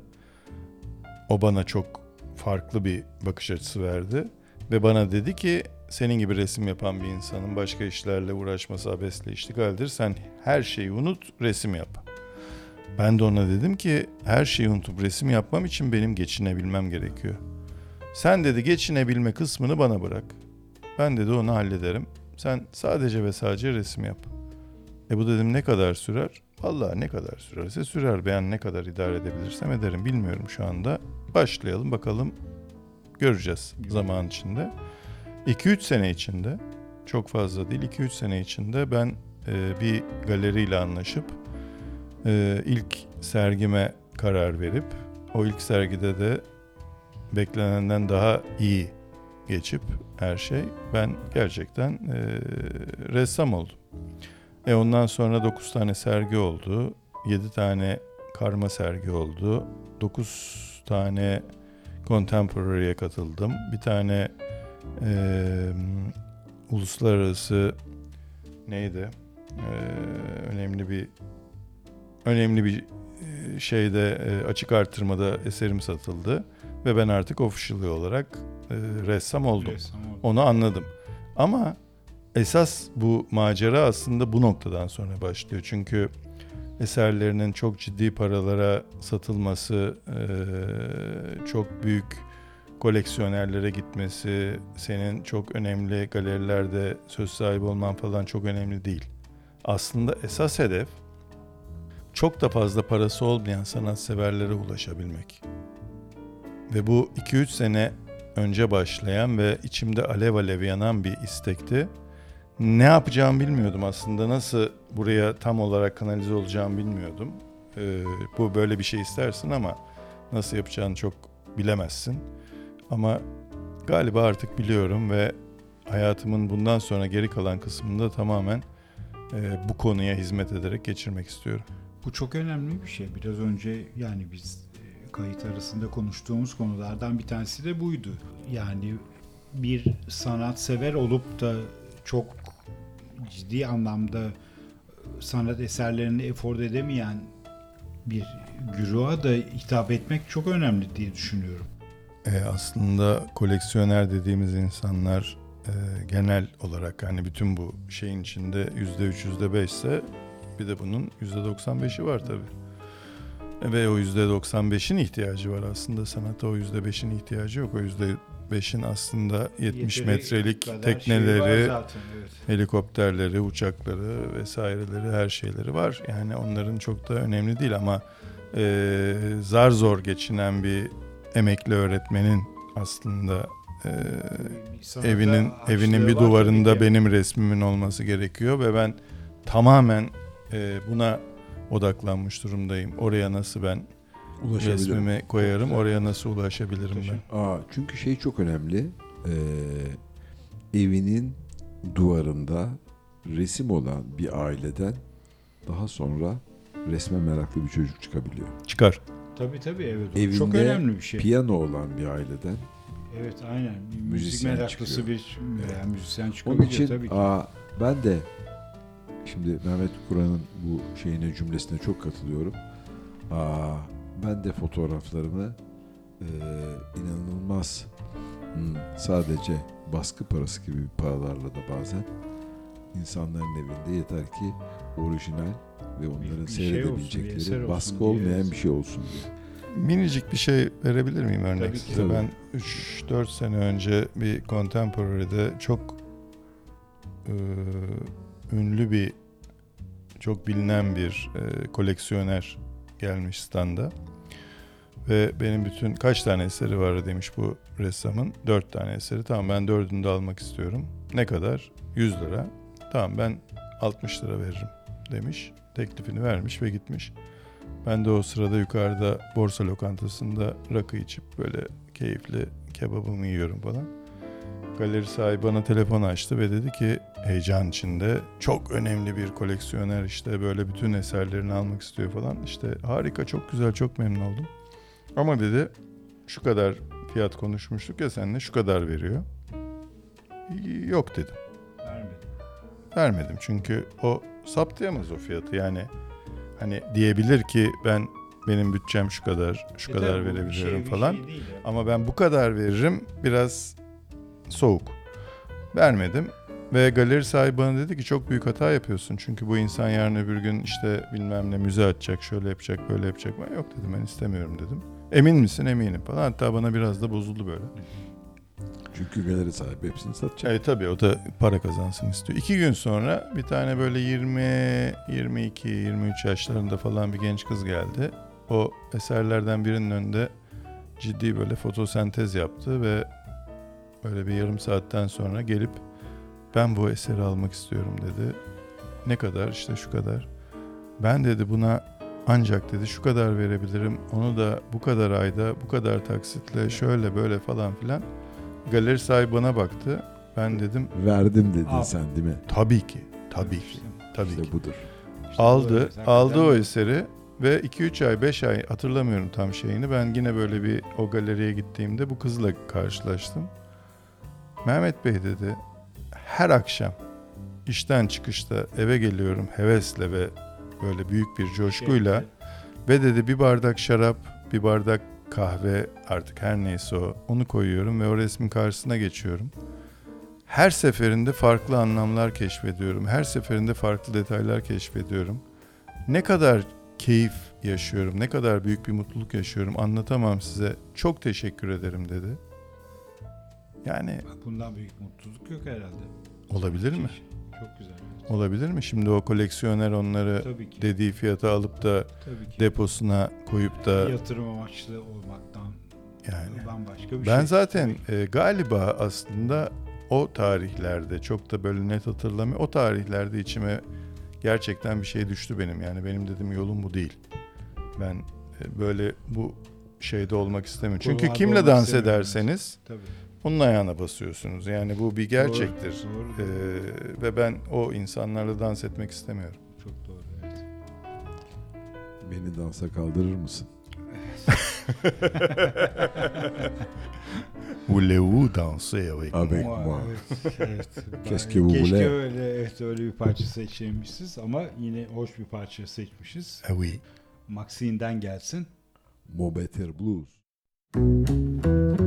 o bana çok farklı bir bakış açısı verdi. Ve bana dedi ki senin gibi resim yapan bir insanın başka işlerle uğraşması abesle iştigaldir. Sen her şeyi unut, resim yap. Ben de ona dedim ki her şeyi unutup resim yapmam için benim geçinebilmem gerekiyor. Sen dedi geçinebilme kısmını bana bırak. Ben dedi onu hallederim. Sen sadece ve sadece resim yap. E bu dedim ne kadar sürer? Vallahi ne kadar sürerse sürer. Ben ne kadar idare edebilirsem ederim. Bilmiyorum şu anda. Başlayalım bakalım. Göreceğiz zaman içinde. 2-3 sene içinde çok fazla değil 2-3 sene içinde ben e, bir galeriyle anlaşıp e, ilk sergime karar verip o ilk sergide de beklenenden daha iyi geçip her şey ben gerçekten e, ressam oldum. E ondan sonra 9 tane sergi oldu. 7 tane karma sergi oldu. 9 tane contemporary'e katıldım. Bir tane e, uluslararası neydi? E, önemli bir önemli bir şeyde e, açık artırmada eserim satıldı ve ben artık official olarak e, ressam oldum. Ressam oldu. Onu anladım. Ama esas bu macera aslında bu noktadan sonra başlıyor. Çünkü eserlerinin çok ciddi paralara satılması, çok büyük koleksiyonerlere gitmesi, senin çok önemli galerilerde söz sahibi olman falan çok önemli değil. Aslında esas hedef çok da fazla parası olmayan sanatseverlere ulaşabilmek. Ve bu 2-3 sene önce başlayan ve içimde alev alev yanan bir istekti. Ne yapacağımı bilmiyordum aslında. Nasıl buraya tam olarak kanalize olacağımı bilmiyordum. Ee, bu böyle bir şey istersin ama nasıl yapacağını çok bilemezsin. Ama galiba artık biliyorum ve hayatımın bundan sonra geri kalan kısmında tamamen e, bu konuya hizmet ederek geçirmek istiyorum. Bu çok önemli bir şey. Biraz önce yani biz e, kayıt arasında konuştuğumuz konulardan bir tanesi de buydu. Yani bir sanatsever olup da çok ciddi anlamda e, sanat eserlerini efor edemeyen bir güruha da hitap etmek çok önemli diye düşünüyorum. E, aslında koleksiyoner dediğimiz insanlar e, genel olarak hani bütün bu şeyin içinde %3 %5 ise bir de bunun %95'i var tabi. Ve o %95'in ihtiyacı var aslında sanata o %5'in ihtiyacı yok. O %5'in aslında 70 Yeteri metrelik tekneleri, şey var zaten, evet. helikopterleri, uçakları vesaireleri her şeyleri var. Yani onların çok da önemli değil ama e, zar zor geçinen bir emekli öğretmenin aslında e, evinin evinin bir duvarında benim resmimin olması gerekiyor ve ben tamamen e, buna odaklanmış durumdayım. Oraya nasıl ben Ulaşabilirim. resmimi koyarım, oraya nasıl ulaşabilirim ben? Aa, çünkü şey çok önemli. Ee, evinin duvarında resim olan bir aileden daha sonra resme meraklı bir çocuk çıkabiliyor. Çıkar. Tabii tabii evet. Evinde çok önemli bir şey. Piyano olan bir aileden. Evet aynen. Müzik Müzisyen meraklısı çıkıyor. bir veya müzisyen Onun çıkabiliyor için tabii ki. aa, ben de şimdi Mehmet Kur'an'ın bu şeyine cümlesine çok katılıyorum. Aa, ben de fotoğraflarımı e, inanılmaz hmm, sadece baskı parası gibi paralarla da bazen insanların evinde yeter ki orijinal ve onların bir şey bir seyredebilecekleri olsun baskı diye, olmayan evet. bir şey olsun diye. Minicik bir şey verebilir miyim örnek Tabii ki. size? Tabii. Ben 3-4 sene önce bir contemporary'de çok e, ünlü bir çok bilinen bir e, koleksiyoner gelmiş standa. Ve benim bütün kaç tane eseri var demiş bu ressamın. 4 tane eseri. Tamam ben dördünü de almak istiyorum. Ne kadar? 100 lira. Tamam ben 60 lira veririm demiş. Teklifini vermiş ve gitmiş. Ben de o sırada yukarıda borsa lokantasında rakı içip böyle keyifli kebabımı yiyorum falan. Galeri sahibi bana telefon açtı ve dedi ki heyecan içinde çok önemli bir koleksiyoner işte böyle bütün eserlerini almak istiyor falan. İşte harika çok güzel çok memnun oldum. Ama dedi şu kadar fiyat konuşmuştuk ya seninle şu kadar veriyor. Yok dedim. Vermedi. Vermedim çünkü o saptayamaz o fiyatı yani hani diyebilir ki ben benim bütçem şu kadar şu E kadar verebiliyorum şey- falan şey ama ben bu kadar veririm biraz soğuk. Vermedim. Ve galeri sahibi bana dedi ki çok büyük hata yapıyorsun. Çünkü bu insan yarın öbür gün işte bilmem ne müze açacak şöyle yapacak böyle yapacak. Ben yok dedim ben istemiyorum dedim. Emin misin? Eminim falan. Hatta bana biraz da bozuldu böyle. Çünkü galeri sahibi hepsini satacak. Evet tabii o da para kazansın istiyor. İki gün sonra bir tane böyle 20, 22, 23 yaşlarında falan bir genç kız geldi. O eserlerden birinin önünde ciddi böyle fotosentez yaptı ve böyle bir yarım saatten sonra gelip ben bu eseri almak istiyorum dedi. Ne kadar işte şu kadar. Ben dedi buna ancak dedi şu kadar verebilirim. Onu da bu kadar ayda bu kadar taksitle şöyle böyle falan filan. Galeri sahibi bana baktı. Ben dedim Verdim dedin Al. sen değil mi? tabii ki. Tabii ki. Tabii İşte ki. budur. işte Aldı, aldı o eseri ve 2-3 ay, 5 ay hatırlamıyorum tam şeyini. Ben yine böyle bir o galeriye gittiğimde bu kızla karşılaştım. Mehmet Bey dedi, her akşam işten çıkışta eve geliyorum hevesle ve böyle büyük bir coşkuyla Ve dedi bir bardak şarap, bir bardak kahve artık her neyse o. Onu koyuyorum ve o resmin karşısına geçiyorum. Her seferinde farklı anlamlar keşfediyorum. Her seferinde farklı detaylar keşfediyorum. Ne kadar keyif yaşıyorum, ne kadar büyük bir mutluluk yaşıyorum anlatamam size. Çok teşekkür ederim dedi. Yani Bundan büyük mutluluk yok herhalde. olabilir mi? Çok güzel. Olabilir mi? Şimdi o koleksiyoner onları Tabii ki. dediği fiyata alıp da Tabii ki. deposuna koyup da Yatırım amaçlı olmaktan yani bambaşka bir ben şey. zaten e, galiba aslında o tarihlerde çok da böyle net hatırlamıyorum. O tarihlerde içime gerçekten bir şey düştü benim. Yani benim dedim yolum bu değil. Ben e, böyle bu şeyde olmak istemiyorum. Çünkü Buralarda kimle olmak dans istemiyorum, ederseniz Tabii. Onun ayağına basıyorsunuz. Yani bu bir gerçektir. Doğru, doğru. Ee, ve ben o insanlarla dans etmek istemiyorum. Çok doğru. Evet. Beni dansa kaldırır mısın? Voulez-vous danser avec Avec moi. Evet, evet. Keşke bu Keşke öyle, evet, öyle bir parça seçmişiz ama yine hoş bir parça seçmişiz. Ah oui. Maxine'den gelsin. Mo Better Blues. Thank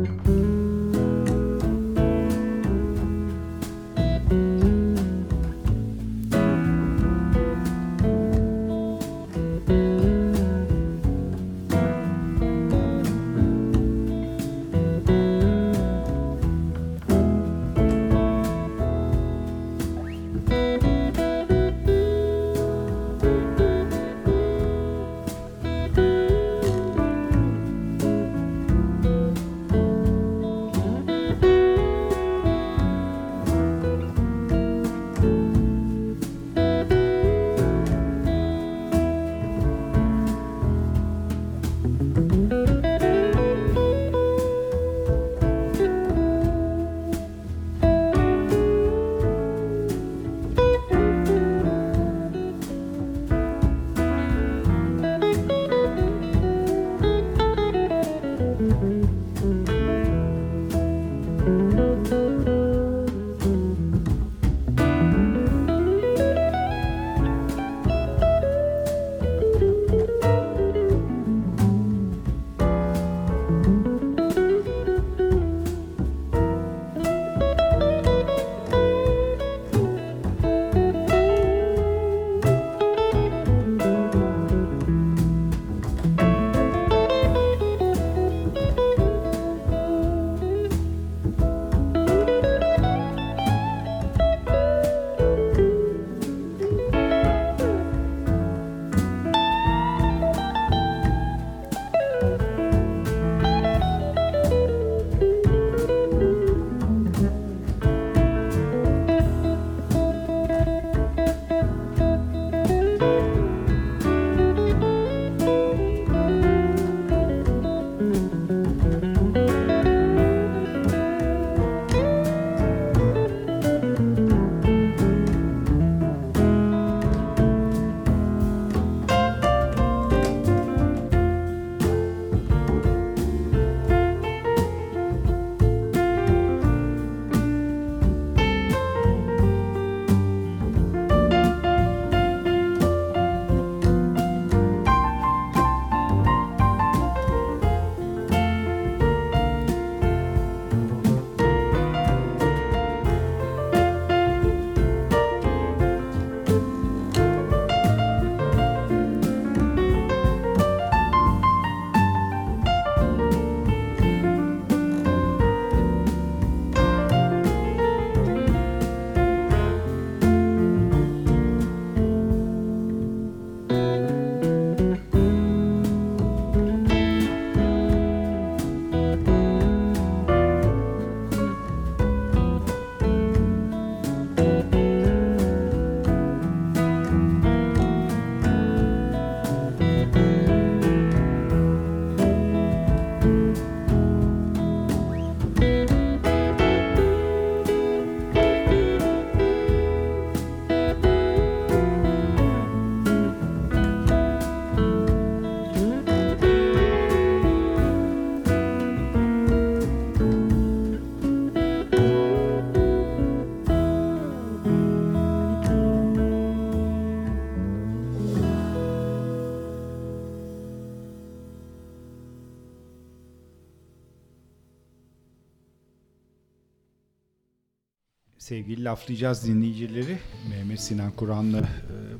Sevgili laflayacağız dinleyicileri. Mehmet Sinan Kur'an'la e,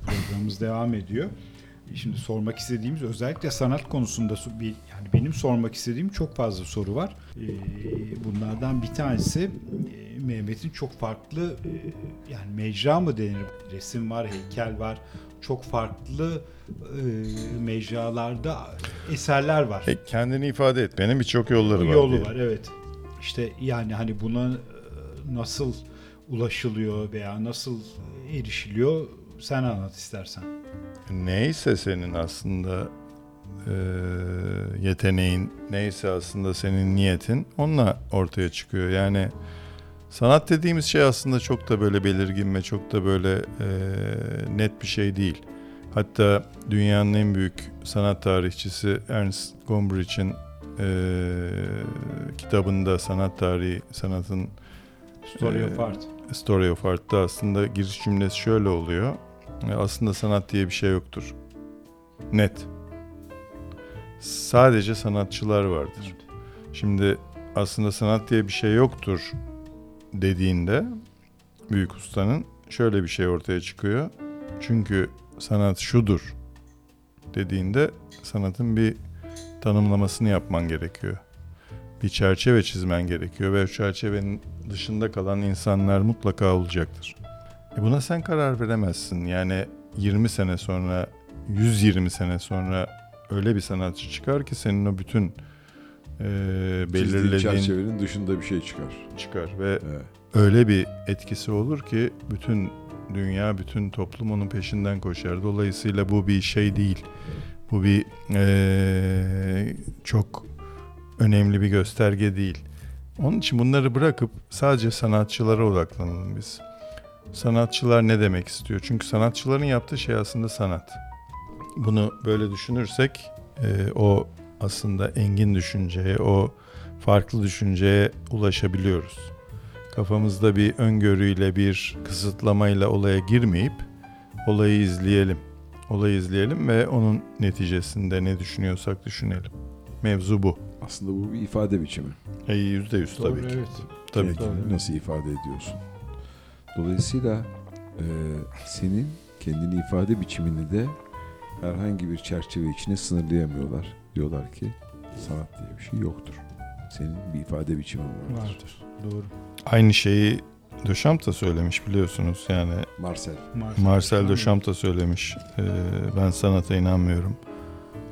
programımız devam ediyor. Şimdi sormak istediğimiz özellikle sanat konusunda yani benim sormak istediğim çok fazla soru var. E, Bunlardan bir tanesi e, Mehmet'in çok farklı yani mecra mı denir? Resim var, heykel var. Çok farklı mecralarda eserler var. E, kendini ifade etmenin birçok yolları var. Yolu var evet. İşte yani hani buna nasıl ulaşılıyor veya nasıl erişiliyor sen anlat istersen. Neyse senin aslında e, yeteneğin, neyse aslında senin niyetin onunla ortaya çıkıyor. Yani sanat dediğimiz şey aslında çok da böyle belirgin ve çok da böyle e, net bir şey değil. Hatta dünyanın en büyük sanat tarihçisi Ernst Gombrich'in e, kitabında sanat tarihi, sanatın Story of e, Art. Story of Art'ta aslında giriş cümlesi şöyle oluyor. E, Aslında sanat diye bir şey yoktur. Net. Sadece sanatçılar vardır. Şimdi aslında sanat diye bir şey yoktur dediğinde büyük ustanın şöyle bir şey ortaya çıkıyor. Çünkü sanat şudur dediğinde sanatın bir tanımlamasını yapman gerekiyor. Bir çerçeve çizmen gerekiyor ve o çerçevenin dışında kalan insanlar mutlaka olacaktır. E buna sen karar veremezsin. Yani 20 sene sonra, 120 sene sonra öyle bir sanatçı çıkar ki senin o bütün e, Çizdiğin belirlediğin çerçevenin dışında bir şey çıkar. çıkar ve Evet. öyle bir etkisi olur ki bütün dünya, bütün toplum onun peşinden koşar. Dolayısıyla bu bir şey değil. Bu bir eee, çok önemli bir gösterge değil. Onun için bunları bırakıp sadece sanatçılara odaklanalım biz. Sanatçılar ne demek istiyor? Çünkü sanatçıların yaptığı şey aslında sanat. Bunu böyle düşünürsek eee, o aslında engin düşünceye, o farklı düşünceye ulaşabiliyoruz kafamızda bir öngörüyle bir kısıtlamayla olaya girmeyip olayı izleyelim. Olayı izleyelim ve onun neticesinde ne düşünüyorsak düşünelim. Mevzu bu. Aslında bu bir ifade biçimi. E, Yüzde yüz Doğru, tabii ki. evet. Tabii ki. Nasıl ifade ediyorsun? Dolayısıyla e, senin kendini ifade biçimini de herhangi bir çerçeve içine sınırlayamıyorlar. Diyorlar ki sanat diye bir şey yoktur. Senin bir ifade biçimin vardır. Vardır. Doğru. Aynı şeyi Duchamp da söylemiş biliyorsunuz yani Marcel. Marcel Duchamp da söylemiş Ee, ben sanata inanmıyorum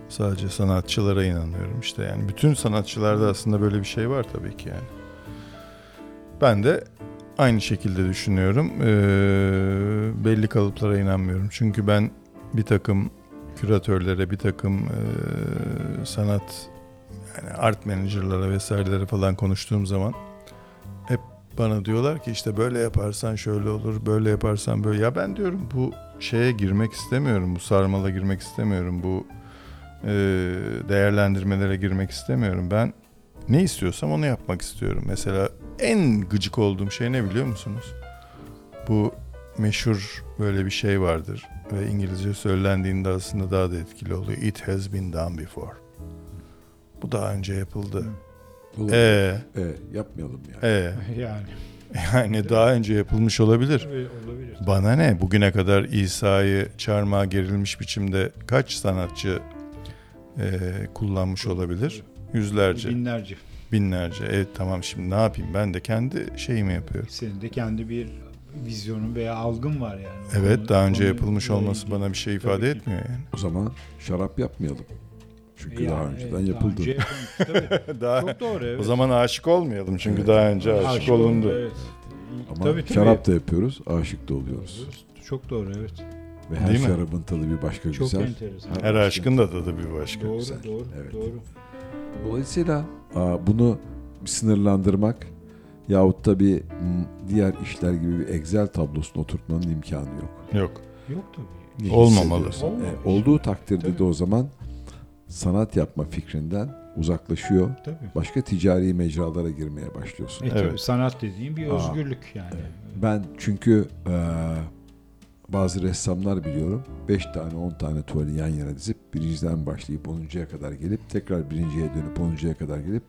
sadece sanatçılara inanıyorum işte yani. Bütün sanatçılarda aslında böyle bir şey var tabii ki yani. Ben de aynı şekilde düşünüyorum. Ee, belli kalıplara inanmıyorum. Çünkü ben bir takım küratörlere bir takım ee, sanat yani art manager'lara vesairelere falan konuştuğum zaman hep bana diyorlar ki işte böyle yaparsan şöyle olur, böyle yaparsan böyle. Ya ben diyorum bu şeye girmek istemiyorum, bu sarmala girmek istemiyorum, bu e, değerlendirmelere girmek istemiyorum. Ben ne istiyorsam onu yapmak istiyorum. Mesela en gıcık olduğum şey ne biliyor musunuz? Bu meşhur böyle bir şey vardır ve İngilizce söylendiğinde aslında daha da etkili oluyor. It has been done before. Bu daha önce yapıldı. Olur. Ee, E, yapmayalım yani. ee, Yani. yani daha önce yapılmış olabilir. Olabilir. Bana ne? Bugüne kadar İsa'yı çarmıha gerilmiş biçimde kaç sanatçı e, kullanmış olabilir? Yüzlerce, Binlerce. binlerce. Evet tamam şimdi ne yapayım? Ben de kendi şeyimi yapıyorum. Senin de kendi bir vizyonun veya algın var yani. O Evet konu- daha önce konuyla yapılmış olması ilgili. bana bir şey Tabii ifade ki. etmiyor yani. O zaman şarap yapmayalım. Çünkü Yani, daha önceden evet, yapıldı. Daha önce yapılmış, tabii. Daha, Çok doğru evet. o zaman aşık olmayalım çünkü Evet. daha önce aşık, Aşık olundu. olundu, Evet. Ama Tabii, tabii. şarap da yapıyoruz, aşık da oluyoruz. Çok doğru evet. Ve her Değil mi? şarabın tadı bir başka Çok güzel. enteresan. Her başka- aşkın da tadı bir başka. Doğru güzel. doğru Evet. doğru. Dolayısıyla aa, bunu bir sınırlandırmak yahut da bir diğer işler gibi bir Excel tablosuna oturtmanın imkanı yok. Yok. Yok tabii. Olmamalı. e, olduğu takdirde Tabii. de o zaman sanat yapma fikrinden uzaklaşıyor. Tabii. Başka ticari mecralara girmeye başlıyorsun. E, tabii, Evet. sanat dediğin bir Aa, özgürlük yani. Ben çünkü e, bazı ressamlar biliyorum 5 tane 10 tane tuvali yan yana dizip birinciden başlayıp 10.ya kadar gelip tekrar birinciye dönüp 10.ya kadar gelip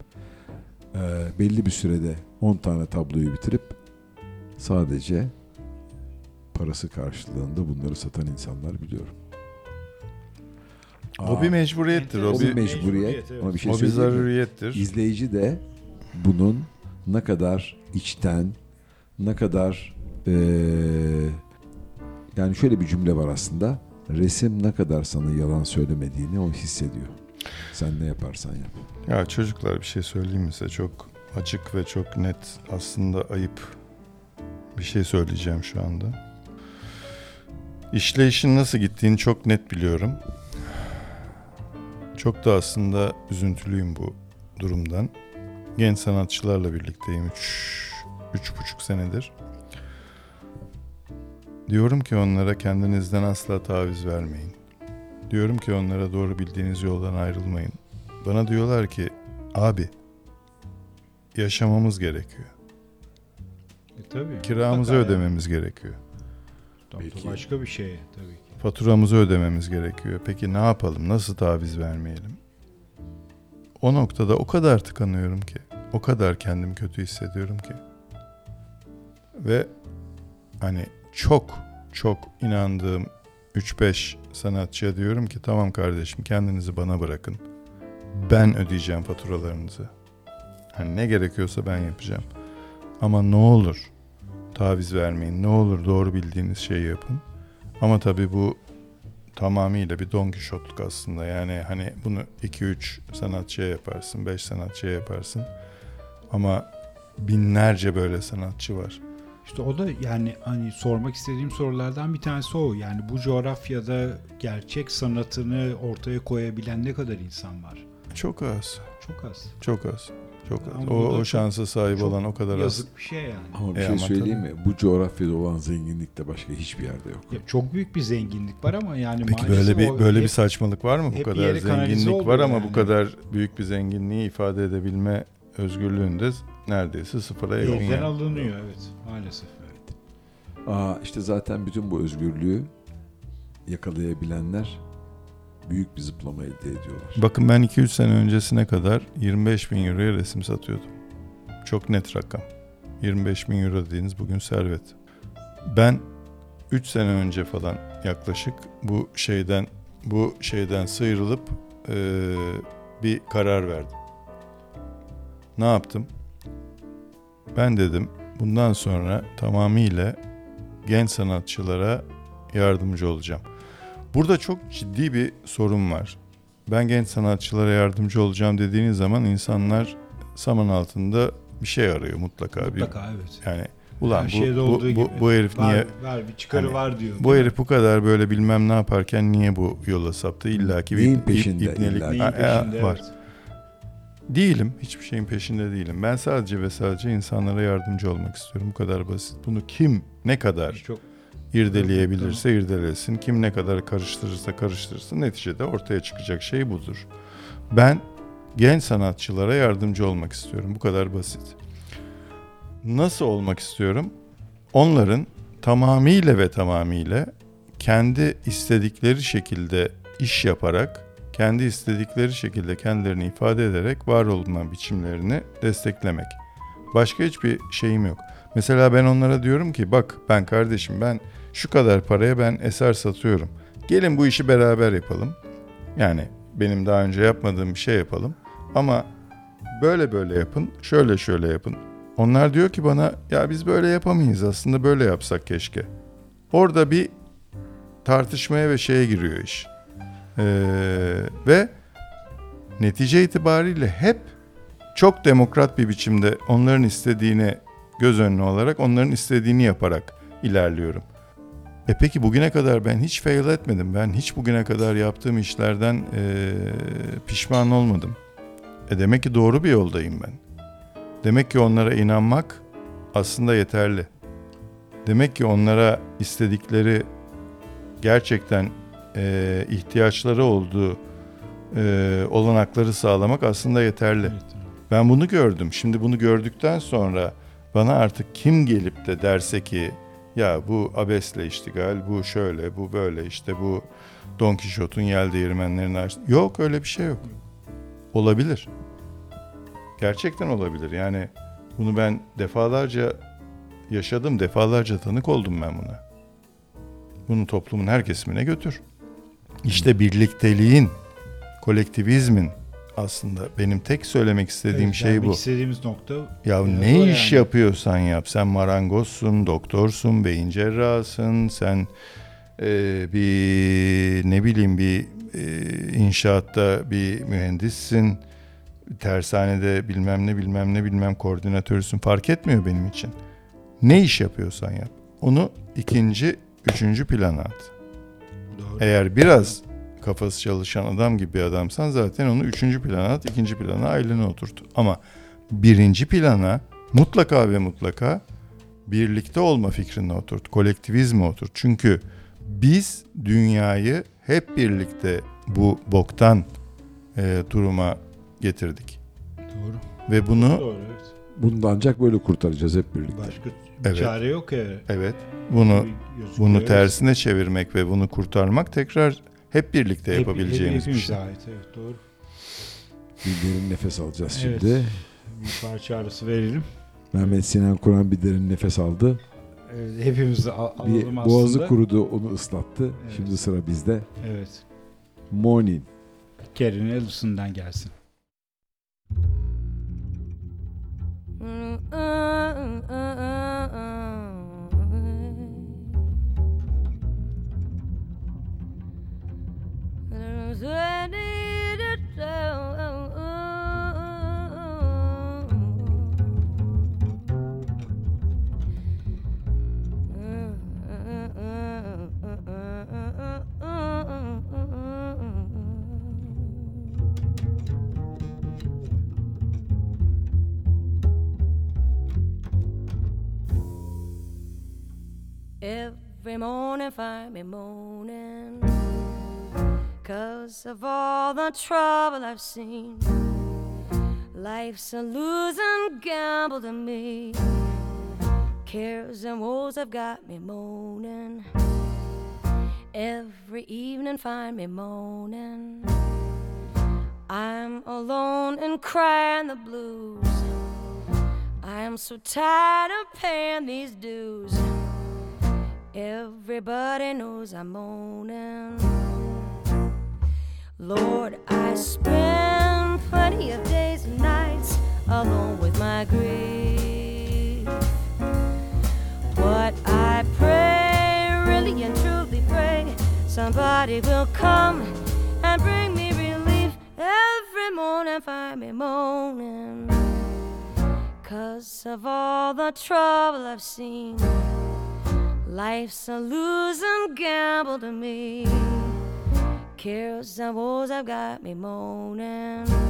e, belli bir sürede 10 tane tabloyu bitirip Sadece parası karşılığında bunları satan insanlar biliyorum. O Aa, bir mecburiyettir. Bir bir, mecburiyet mecburiyet, evet. ama bir şey o bir söyleyeyim mi? zaruriyettir. İzleyici de bunun ne kadar içten, ne kadar eee, yani şöyle bir cümle var aslında. Resim ne kadar sana yalan söylemediğini o hissediyor. Sen ne yaparsan yap. Ya çocuklar bir şey söyleyeyim mi size? Çok açık ve çok net aslında ayıp bir şey söyleyeceğim şu anda. İşleyişin nasıl gittiğini çok net biliyorum. Çok da aslında üzüntülüyüm bu durumdan. Genç sanatçılarla birlikteyim. Üç, üç buçuk senedir. Diyorum ki onlara kendinizden asla taviz vermeyin. Diyorum ki onlara doğru bildiğiniz yoldan ayrılmayın. Bana diyorlar ki abi yaşamamız gerekiyor. E, tabii. Kiramızı mutlaka ödememiz gerekiyor. Yani. Peki. Başka bir şey tabii ki. Faturamızı ödememiz gerekiyor. Peki ne yapalım? Nasıl taviz vermeyelim? O noktada o kadar tıkanıyorum ki, o kadar kendim kötü hissediyorum ki. Ve hani çok çok inandığım 3-5 sanatçıya diyorum ki tamam kardeşim kendinizi bana bırakın. Ben ödeyeceğim faturalarınızı. Hani ne gerekiyorsa ben yapacağım. Ama ne olur taviz vermeyin. Ne olur doğru bildiğiniz şeyi yapın. Ama tabii bu tamamıyla bir Don Quixote'luk aslında. Yani hani bunu 2-3 sanatçıya yaparsın, 5 sanatçıya yaparsın. Ama binlerce böyle sanatçı var. İşte o da yani hani sormak istediğim sorulardan bir tanesi o. Yani bu coğrafyada gerçek sanatını ortaya koyabilen ne kadar insan var? Çok az, Çok az. çok az, çok az. Ama O, o şansa sahip olan o kadar az. Yazık bir şey yani. Ama bir E şey ama söyleyeyim mi? Bu coğrafyada olan zenginlik de başka hiçbir yerde yok. Ya çok büyük bir zenginlik var ama yani Peki böyle bir böyle hep- bir saçmalık var mı? Bu kadar zenginlik var oluyor ama yani. bu kadar büyük bir zenginliği ifade edebilme özgürlüğünde neredeyse sıfıra yakın. elden yani. alınıyor evet maalesef. Evet. Aa, işte zaten bütün bu özgürlüğü yakalayabilenler büyük bir zıplama elde ediyorlar. Bakın ben 2-3 sene öncesine kadar 25 bin euroya resim satıyordum. Çok net rakam. 25 bin euro dediğiniz bugün servet. Ben 3 sene önce falan yaklaşık bu şeyden bu şeyden sıyrılıp eee, bir karar verdim. Ne yaptım? Ben dedim bundan sonra tamamıyla genç sanatçılara yardımcı olacağım. Burada çok ciddi bir sorun var. Ben genç sanatçılara yardımcı olacağım dediğiniz zaman insanlar saman altında bir şey arıyor mutlaka. Bir, Mutlaka evet. yani ulan Her bu, şeyde bu, olduğu bu, gibi. bu herif Var, niye var bir çıkarı Hani var diyor. bu herif bu kadar böyle bilmem ne yaparken niye bu yola saptı? İlla ki bir ip- peşinde ipnelik illa var. evet. Değilim. Hiçbir şeyin peşinde değilim. Ben sadece ve sadece insanlara yardımcı olmak istiyorum. Bu kadar basit. Bunu kim ne kadar Çok irdeleyebilirse irdelesin. Kim ne kadar karıştırırsa karıştırsın. Neticede ortaya çıkacak şey budur. Ben genç sanatçılara yardımcı olmak istiyorum. Bu kadar basit. Nasıl olmak istiyorum? Onların tamamıyla ve tamamıyla kendi istedikleri şekilde iş yaparak, kendi istedikleri şekilde kendilerini ifade ederek var olma biçimlerini desteklemek. Başka hiçbir şeyim yok. Mesela ben onlara diyorum ki bak ben kardeşim ben şu kadar paraya ben eser satıyorum. Gelin bu işi beraber yapalım. Yani benim daha önce yapmadığım bir şey yapalım. Ama böyle böyle yapın, şöyle şöyle yapın. Onlar diyor ki bana ya biz böyle yapamayız aslında böyle yapsak keşke. Orada bir tartışmaya ve şeye giriyor iş. Ee, ve netice itibariyle hep çok demokrat bir biçimde onların istediğini göz önüne alarak onların istediğini yaparak ilerliyorum. E peki bugüne kadar ben hiç fail etmedim. Ben hiç bugüne kadar yaptığım işlerden eee, pişman olmadım. E demek ki doğru bir yoldayım ben. Demek ki onlara inanmak aslında yeterli. Demek ki onlara istedikleri gerçekten eee, ihtiyaçları olduğu eee, olanakları sağlamak aslında yeterli. Evet, evet. Ben bunu gördüm. Şimdi bunu gördükten sonra bana artık kim gelip de derse ki ya bu abesle iştigal, bu şöyle, bu böyle işte bu Don Quixote'un yel değirmenlerini açtı. Yok öyle bir şey yok. Olabilir. Gerçekten olabilir. Yani bunu ben defalarca yaşadım. Defalarca tanık oldum ben buna. Bunu toplumun her kesimine götür. İşte birlikteliğin, kolektivizmin aslında benim tek söylemek istediğim Evet, şey bu. istediğimiz nokta Ya ne o iş yani. yapıyorsan yap. Sen marangozsun, doktorsun, beyin cerrahsın, sen e, bir ne bileyim bir e, inşaatta bir mühendissin, tersanede bilmem ne bilmem ne bilmem koordinatörsün fark etmiyor benim için. Ne iş yapıyorsan yap. Onu ikinci, üçüncü plana at. Doğru. Eğer biraz kafası çalışan adam gibi bir adamsan zaten onu üçüncü plana at, ikinci plana ailene oturt. Ama birinci plana mutlaka ve mutlaka birlikte olma fikrini oturt, kolektivizme oturt. Çünkü biz dünyayı hep birlikte bu boktan e, duruma getirdik. Doğru. Ve bunu Doğru evet. Bunu da ancak böyle kurtaracağız hep birlikte. Başka Evet. çare yok ya. evet bunu bunu tersine çevirmek ve bunu kurtarmak tekrar hep birlikte Hep- yapabileceğimiz bir hepimize şey. ait, evet doğru. Bir derin nefes alacağız Evet. şimdi. Bir parça arası verelim. Mehmet Sinan Kur'an bir derin nefes aldı. Evet, hepimiz de al- alalım Bir aslında. boğazı kurudu onu ıslattı. Evet. Şimdi sıra bizde. Evet. Morning. Karen Ellison'dan gelsin. Every morning find me moaning Cause of all the trouble I've seen Life's a losing gamble to me. Cares and woes have got me moaning. Every evening find me moaning. I'm alone and crying the blues. I am so tired of paying these dues. Everybody knows I'm moaning. Lord, I spend plenty of days and nights alone with my grief. But I pray, really and truly pray, somebody will come and bring me relief. Every morning find me moaning. Cause of all the trouble I've seen. Life's a losing gamble to me. Cares and have got me moaning.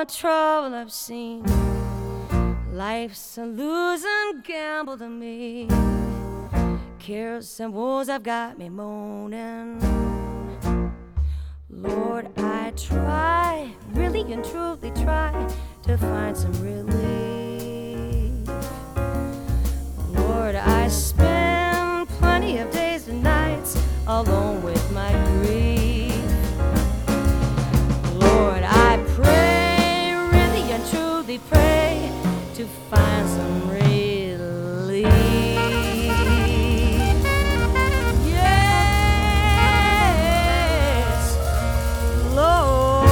The trouble I've seen. Life's a losing gamble to me. Cares and woes have got me moaning. Lord, I try, really and truly try to find some relief. Lord, I spend plenty of days and nights alone with my grief. And truly pray to find some relief. Yes, Lord.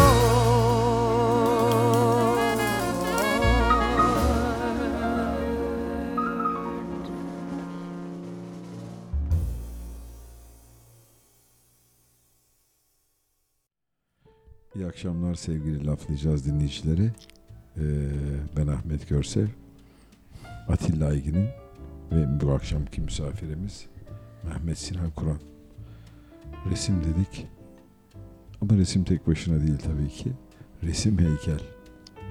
İyi akşamlar sevgili laflayacağız dinleyicileri. Ee, ben Ahmet Görsev. Atilla Aygin'in ve bu akşamki misafirimiz Mehmet Sinan Kur'an. Resim dedik. Ama resim tek başına değil tabii ki. Resim heykel.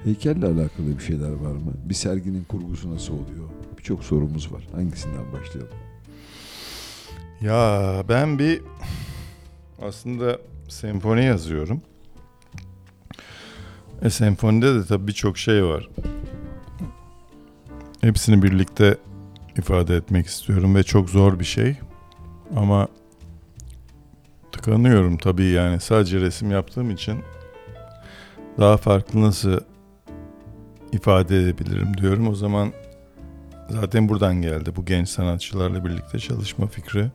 Heykelle alakalı bir şeyler var mı? Bir serginin kurgusu nasıl oluyor? Birçok sorumuz var. Hangisinden başlayalım? Ya ben bir aslında senfoni yazıyorum. E senfonide de tabii birçok şey var. Hepsini birlikte ifade etmek istiyorum ve çok zor bir şey. Ama tıkanıyorum tabii yani sadece resim yaptığım için daha farklı nasıl ifade edebilirim diyorum. O zaman zaten buradan geldi bu genç sanatçılarla birlikte çalışma fikri.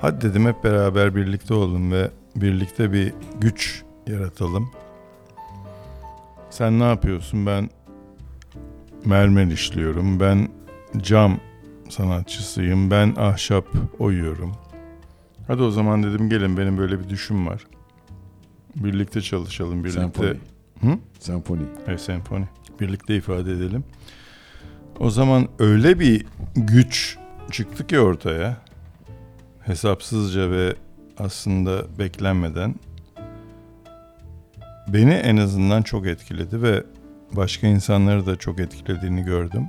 Hadi dedim hep beraber birlikte olalım ve birlikte bir güç yaratalım. Sen ne yapıyorsun? Ben mermer işliyorum. Ben cam sanatçısıyım. Ben ahşap oyuyorum. Hadi o zaman dedim gelin benim böyle bir düşüm var. Birlikte çalışalım, birlikte Senfoni. Hı? Senfoni. Evet, senfoni. Birlikte ifade edelim. O zaman öyle bir güç çıktı ki ortaya. Hesapsızca ve aslında beklenmeden beni en azından çok etkiledi ve başka insanları da çok etkilediğini gördüm.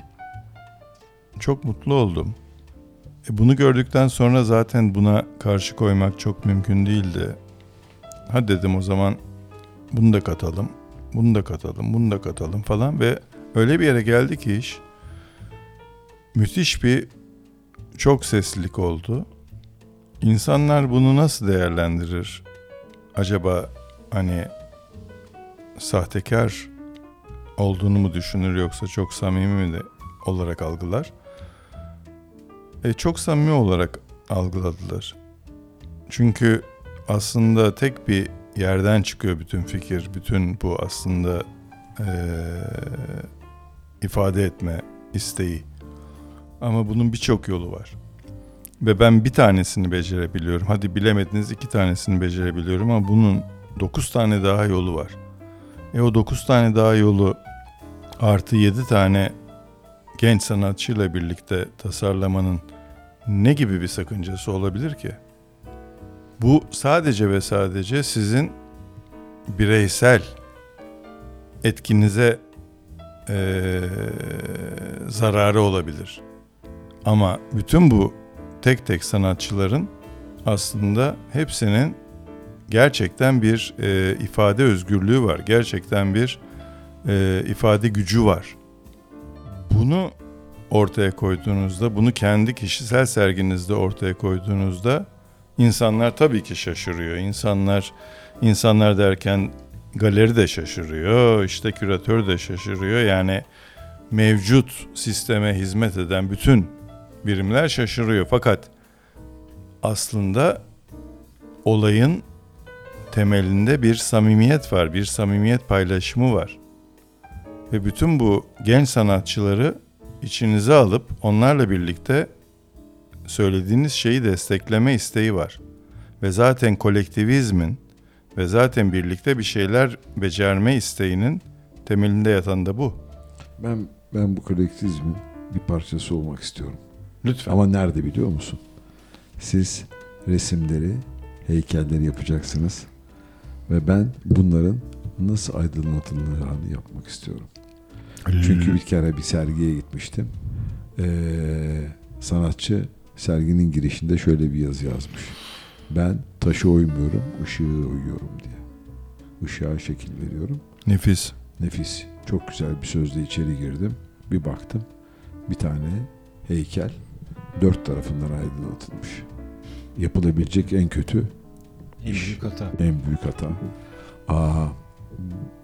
Çok mutlu oldum. E bunu gördükten sonra zaten buna karşı koymak çok mümkün değildi. Hadi dedim o zaman bunu da katalım bunu da katalım, bunu da katalım falan ve öyle bir yere geldi ki iş müthiş bir çok seslilik oldu. İnsanlar bunu nasıl değerlendirir? Acaba hani sahtekar olduğunu mu düşünür yoksa çok samimi mi de olarak algılar? E, çok samimi olarak algıladılar. Çünkü aslında tek bir yerden çıkıyor bütün fikir, bütün bu aslında eee, ifade etme isteği. Ama bunun birçok yolu var. Ve ben bir tanesini becerebiliyorum. Hadi bilemediniz iki tanesini becerebiliyorum ama bunun dokuz tane daha yolu var. E o dokuz tane daha yolu artı yedi tane genç sanatçıyla birlikte tasarlamanın ne gibi bir sakıncası olabilir ki? Bu sadece ve sadece sizin bireysel etkinize eee, zararı olabilir. Ama bütün bu tek tek sanatçıların aslında hepsinin gerçekten bir eee, ifade özgürlüğü var. Gerçekten bir eee, ifade gücü var. Bunu ortaya koyduğunuzda, bunu kendi kişisel serginizde ortaya koyduğunuzda İnsanlar tabii ki şaşırıyor. İnsanlar insanlar derken galeri de şaşırıyor, işte küratör de şaşırıyor. Yani mevcut sisteme hizmet eden bütün birimler şaşırıyor. Fakat aslında olayın temelinde bir samimiyet var, bir samimiyet paylaşımı var. Ve bütün bu genç sanatçıları içinize alıp onlarla birlikte söylediğiniz şeyi destekleme isteği var. Ve zaten kolektivizmin ve zaten birlikte bir şeyler becerme isteğinin temelinde yatan da bu. Ben ben bu kolektivizmin bir parçası olmak istiyorum. Lütfen. Ama nerede biliyor musun? Siz resimleri heykelleri yapacaksınız. Ve ben bunların nasıl aydınlatılacağını yapmak istiyorum. Çünkü bir kere bir sergiye gitmiştim. Ee, sanatçı serginin girişinde şöyle bir yazı yazmış. Ben taşı oymuyorum, ışığı oyuyorum diye. Işığa şekil veriyorum. Nefis. Nefis. Çok güzel bir sözle içeri girdim. Bir baktım. Bir tane heykel dört tarafından aydınlatılmış. Yapılabilecek en kötü, En İş. büyük hata. en büyük hata. Aa,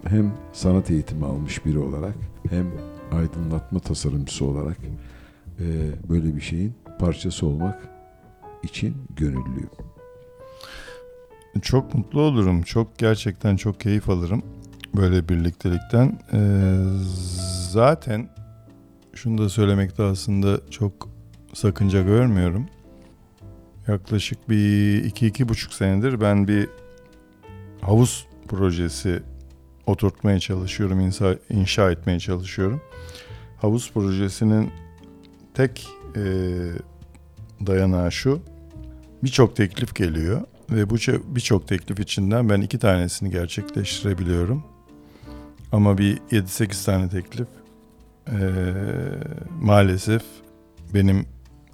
hem sanat eğitimi almış biri olarak hem aydınlatma tasarımcısı olarak e, böyle bir şeyin parçası olmak için gönüllüyüm. Çok mutlu olurum. Çok gerçekten çok keyif alırım böyle birliktelikten. Ee, zaten şunu da söylemekte aslında çok sakınca görmüyorum. Yaklaşık bir iki iki buçuk senedir ben bir havuz projesi oturtmaya çalışıyorum, inşa, inşa etmeye çalışıyorum. Havuz projesinin tek e, dayanağı şu, birçok teklif geliyor ve bu birçok teklif içinden ben iki tanesini gerçekleştirebiliyorum. Ama bir 7-8 tane teklif eee, maalesef benim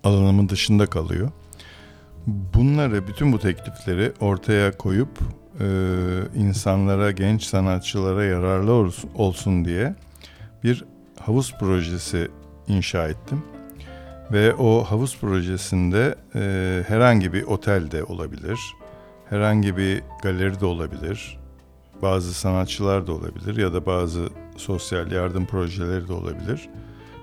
alanımın dışında kalıyor. Bunları, bütün bu teklifleri ortaya koyup eee, insanlara, genç sanatçılara yararlı ol- olsun diye bir havuz projesi inşa ettim. Ve o havuz projesinde e, herhangi bir otel de olabilir, herhangi bir galeri de olabilir, bazı sanatçılar da olabilir ya da bazı sosyal yardım projeleri de olabilir.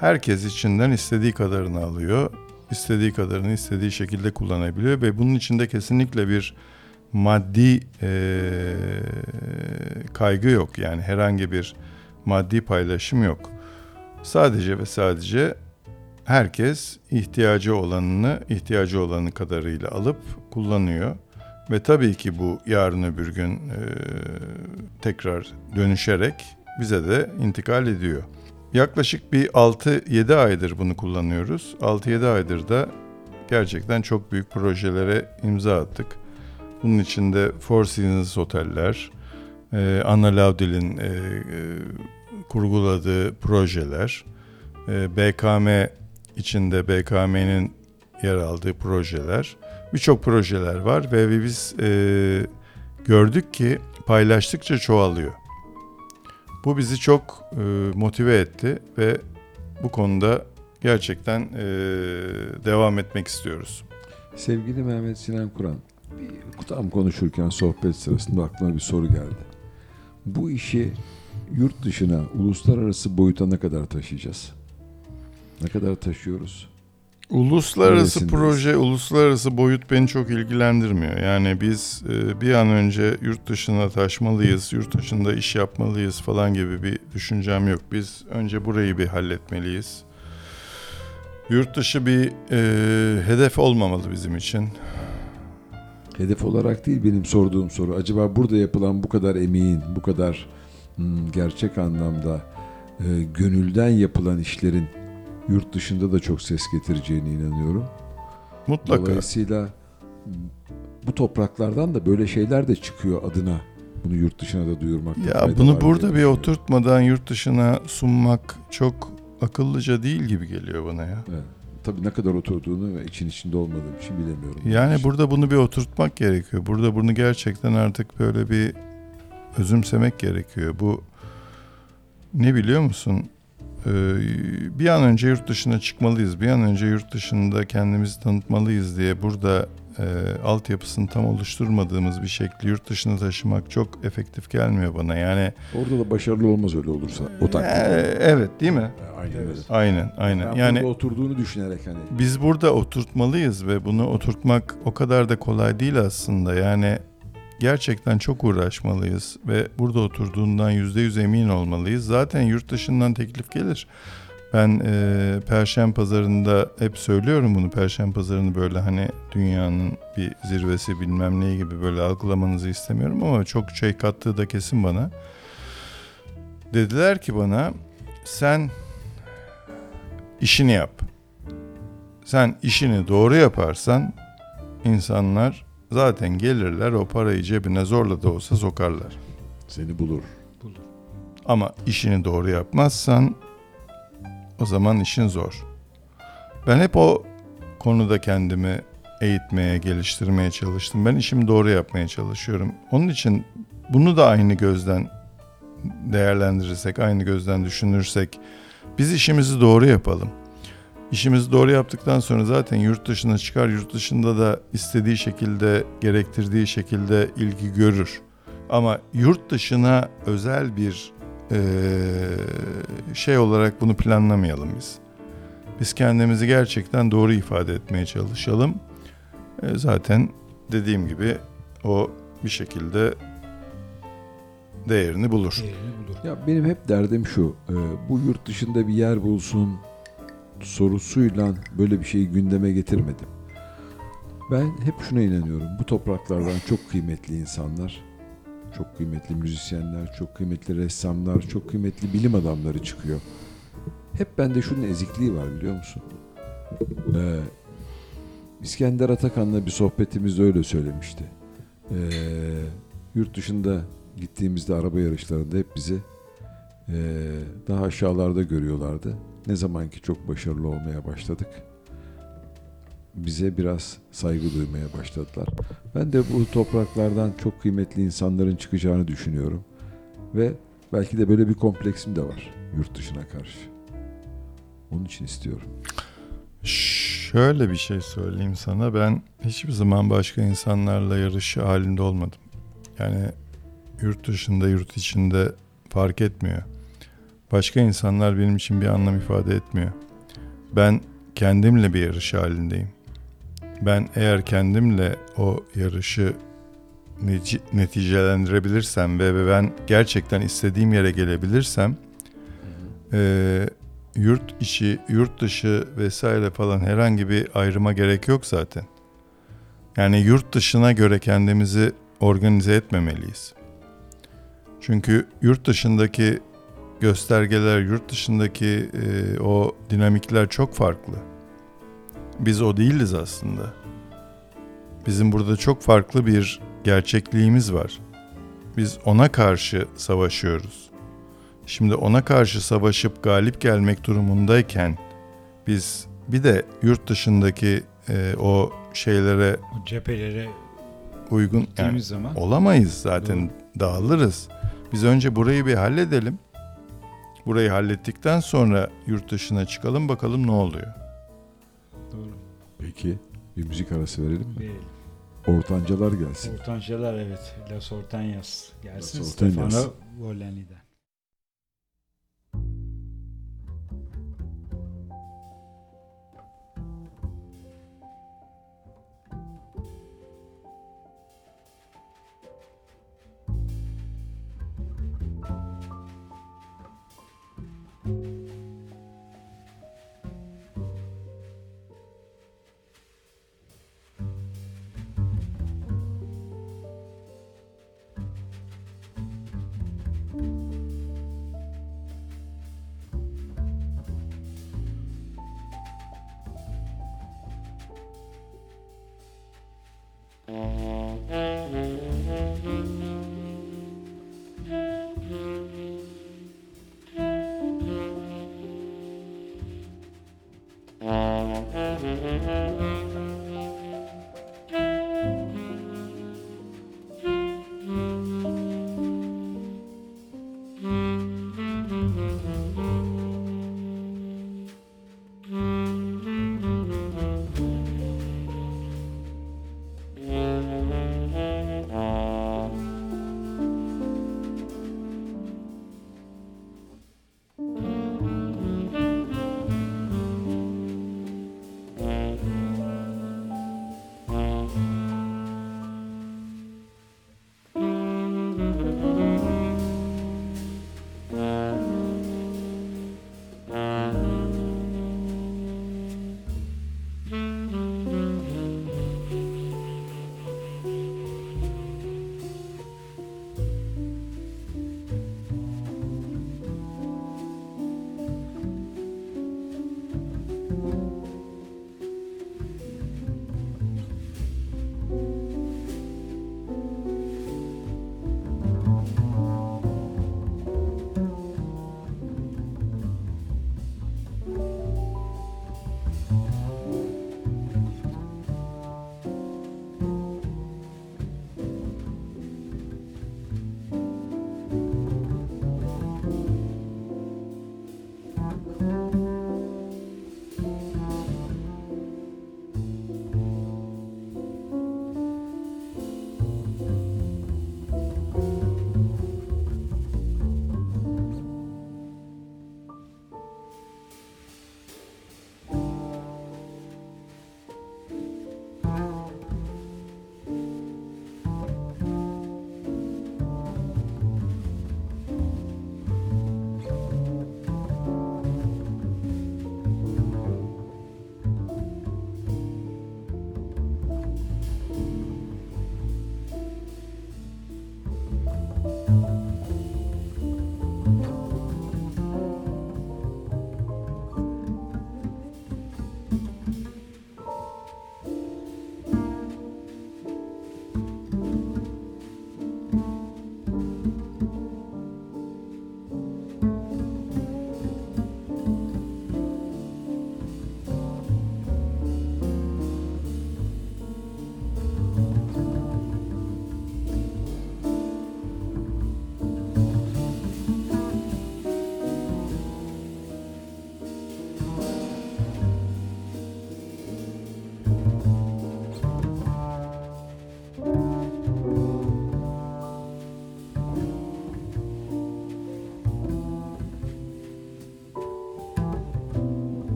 Herkes içinden istediği kadarını alıyor, istediği kadarını istediği şekilde kullanabiliyor ve bunun içinde kesinlikle bir maddi e, kaygı yok. Yani herhangi bir maddi paylaşım yok. Sadece ve sadece herkes ihtiyacı olanını ihtiyacı olanı kadarıyla alıp kullanıyor. Ve tabii ki bu yarın öbür gün e, tekrar dönüşerek bize de intikal ediyor. Yaklaşık bir 6-7 aydır bunu kullanıyoruz. 6-7 aydır da gerçekten çok büyük projelere imza attık. Bunun içinde Four Seasons oteller, e, Anna Laudil'in e, e, kurguladığı projeler, BKM içinde BKM'nin yer aldığı projeler, birçok projeler var ve biz gördük ki paylaştıkça çoğalıyor. Bu bizi çok e, motive etti ve bu konuda gerçekten e, devam etmek istiyoruz. Sevgili Mehmet Sinan Kur'an, tam konuşurken sohbet sırasında aklıma bir soru geldi. Bu işi yurt dışına, uluslararası boyuta ne kadar taşıyacağız? Ne kadar taşıyoruz? Uluslararası Neresindeyiz? proje, uluslararası boyut beni çok ilgilendirmiyor. Yani biz e, bir an önce yurt dışına taşmalıyız, yurt dışında iş yapmalıyız falan gibi bir düşüncem yok. Biz önce burayı bir halletmeliyiz. Yurt dışı bir e, hedef olmamalı bizim için. Hedef olarak değil benim sorduğum soru. Acaba burada yapılan bu kadar emeğin, bu kadar hmm, gerçek anlamda e, gönülden yapılan işlerin yurt dışında da çok ses getireceğine inanıyorum. Mutlaka. Dolayısıyla bu topraklardan da böyle şeyler de çıkıyor adına. Bunu yurt dışına da duyurmak. Ya bunu burada bir oturtmadan yurt dışına sunmak çok akıllıca değil gibi geliyor bana ya. Evet. Tabii ne kadar oturduğunu ve için içinde olmadığım için bilemiyorum. Yani burada bunu bir oturtmak gerekiyor. Burada bunu gerçekten artık böyle bir özümsemek gerekiyor. Bu ne biliyor musun? Ee, bir an önce yurt dışına çıkmalıyız. Bir an önce yurt dışında kendimizi tanıtmalıyız diye burada e, altyapısını tam oluşturmadığımız bir şekli yurt dışına taşımak çok efektif gelmiyor bana. Yani Orada da başarılı olmaz öyle olursa. O e, takdirde. evet değil mi? Aynen öyle. Aynen, aynen. Ben yani oturduğunu düşünerek hani. biz burada oturtmalıyız ve bunu oturtmak o kadar da kolay değil aslında. Yani gerçekten çok uğraşmalıyız ve burada oturduğundan yüzde yüz emin olmalıyız. Zaten yurt dışından teklif gelir. Ben e, Perşembe pazarında hep söylüyorum bunu. Perşembe pazarını böyle hani dünyanın bir zirvesi bilmem ne gibi böyle algılamanızı istemiyorum ama çok şey kattığı da kesin bana. Dediler ki bana sen işini yap. Sen işini doğru yaparsan insanlar zaten gelirler o parayı cebine zorla da olsa sokarlar. Seni bulur. Ama işini doğru yapmazsan o zaman işin zor. Ben hep o konuda kendimi eğitmeye, geliştirmeye çalıştım. Ben işimi doğru yapmaya çalışıyorum. Onun için bunu da aynı gözden değerlendirirsek, aynı gözden düşünürsek biz işimizi doğru yapalım. İşimizi doğru yaptıktan sonra zaten yurt dışına çıkar, yurt dışında da istediği şekilde, gerektirdiği şekilde ilgi görür. Ama yurt dışına özel bir eee, şey olarak bunu planlamayalım biz. Biz kendimizi gerçekten doğru ifade etmeye çalışalım. E, zaten dediğim gibi o bir şekilde değerini bulur. Değerini bulur. Ya benim hep derdim şu. e, bu yurt dışında bir yer bulsun sorusuyla böyle bir şeyi gündeme getirmedim. Ben hep şuna inanıyorum. Bu topraklardan çok kıymetli insanlar, çok kıymetli müzisyenler, çok kıymetli ressamlar, çok kıymetli bilim adamları çıkıyor. Hep bende şunun ezikliği var biliyor musun? Ee, İskender Atakan'la bir sohbetimizde öyle söylemişti. Ee, yurt dışında gittiğimizde araba yarışlarında hep bizi ee, daha aşağılarda görüyorlardı. Ne zaman ki çok başarılı olmaya başladık, bize biraz saygı duymaya başladılar. Ben de bu topraklardan çok kıymetli insanların çıkacağını düşünüyorum. Ve belki de böyle bir kompleksim de var yurt dışına karşı. Onun için istiyorum. Şöyle bir şey söyleyeyim sana. Ben hiçbir zaman başka insanlarla yarış halinde olmadım. Yani yurt dışında, yurt içinde fark etmiyor. Başka insanlar benim için bir anlam ifade etmiyor. Ben kendimle bir yarış halindeyim. Ben eğer kendimle o yarışı neticelendirebilirsem ve ben gerçekten istediğim yere gelebilirsem eee, yurt içi, yurt dışı vesaire falan herhangi bir ayrıma gerek yok zaten. Yani yurt dışına göre kendimizi organize etmemeliyiz. Çünkü yurt dışındaki göstergeler, yurt dışındaki e, o dinamikler çok farklı. Biz o değiliz aslında. Bizim burada çok farklı bir gerçekliğimiz var. Biz ona karşı savaşıyoruz. Şimdi ona karşı savaşıp galip gelmek durumundayken biz bir de yurt dışındaki e, o şeylere O cephelere uygun yani zaman olamayız zaten dağılırız. Biz önce burayı bir halledelim. Burayı hallettikten sonra yurt dışına çıkalım bakalım ne oluyor. doğru. Peki bir müzik arası verelim mi? Verelim. Ortancalar gelsin. Ortancalar evet. Las Ortanyas gelsin. Las Ortanyas. Stefano Volani'den. Thank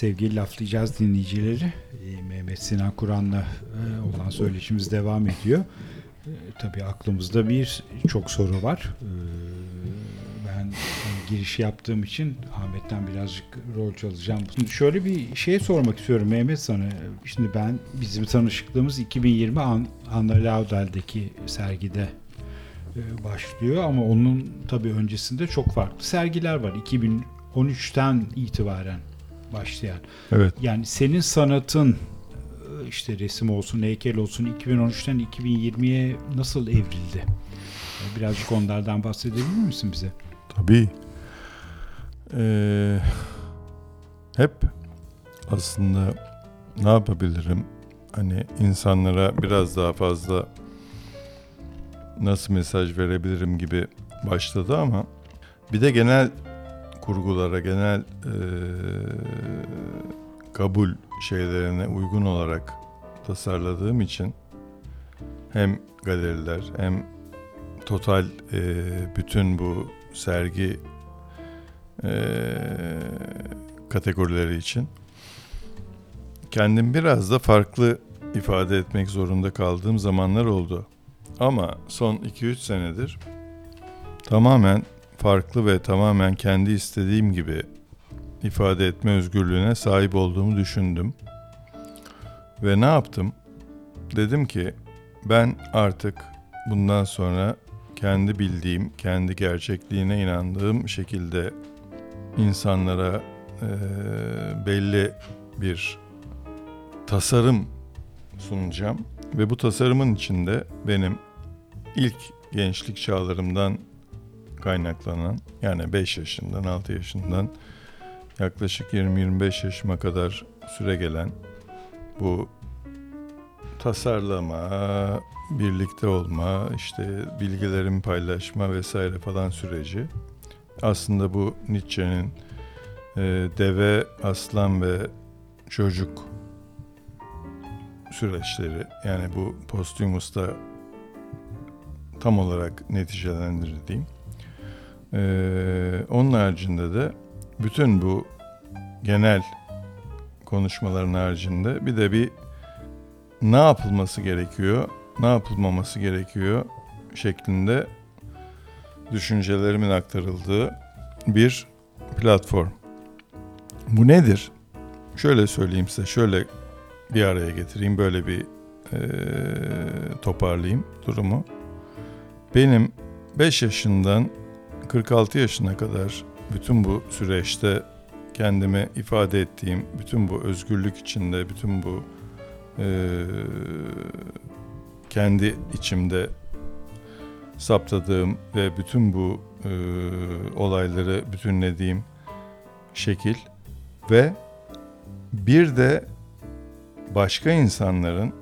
sevgili laflayacağız dinleyicileri. E, Mehmet Sinan Kur'an'la e, olan söyleşimiz devam ediyor. E, tabii aklımızda bir çok soru var. E, ben hani, giriş yaptığım için Ahmet'ten birazcık rol çalacağım. Şimdi şöyle bir şey sormak istiyorum Mehmet sana. Şimdi ben bizim tanışıklığımız 2020 An Anna Laudel'deki sergide e, başlıyor ama onun tabii öncesinde çok farklı sergiler var. 2013'ten itibaren başlayan. Evet. Yani senin sanatın e, işte resim olsun, heykel olsun 2013'ten 2020'ye nasıl evrildi? Birazcık onlardan bahsedebilir misin bize? Tabii. Ee, hep aslında ne yapabilirim? Hani insanlara biraz daha fazla nasıl mesaj verebilirim gibi başladı ama bir de genel kurgulara, genel e, kabul şeylerine uygun olarak tasarladığım için hem galeriler hem total e, bütün bu sergi e, kategorileri için kendim biraz da farklı ifade etmek zorunda kaldığım zamanlar oldu. Ama son 2-3 senedir tamamen farklı ve tamamen kendi istediğim gibi ifade etme özgürlüğüne sahip olduğumu düşündüm. Ve ne yaptım? Dedim ki ben artık bundan sonra kendi bildiğim, kendi gerçekliğine inandığım şekilde insanlara e, belli bir tasarım sunacağım ve bu tasarımın içinde benim ilk gençlik çağlarımdan kaynaklanan yani 5 yaşından 6 yaşından yaklaşık 20-25 yaşıma kadar süre gelen bu tasarlama, birlikte olma, işte bilgilerimi paylaşma vesaire falan süreci. Aslında bu Nietzsche'nin e, deve, aslan ve çocuk süreçleri yani bu Posthumus'ta tam olarak neticelendirdiğim. Ee, onun haricinde de bütün bu genel konuşmaların haricinde bir de bir ne yapılması gerekiyor, ne yapılmaması gerekiyor şeklinde düşüncelerimin aktarıldığı bir platform. Bu nedir? Şöyle söyleyeyim size, şöyle bir araya getireyim, böyle bir e, toparlayayım durumu. Benim 5 yaşından 46 yaşına kadar bütün bu süreçte kendimi ifade ettiğim, bütün bu özgürlük içinde, bütün bu e, kendi içimde saptadığım ve bütün bu e, olayları bütünlediğim şekil ve bir de başka insanların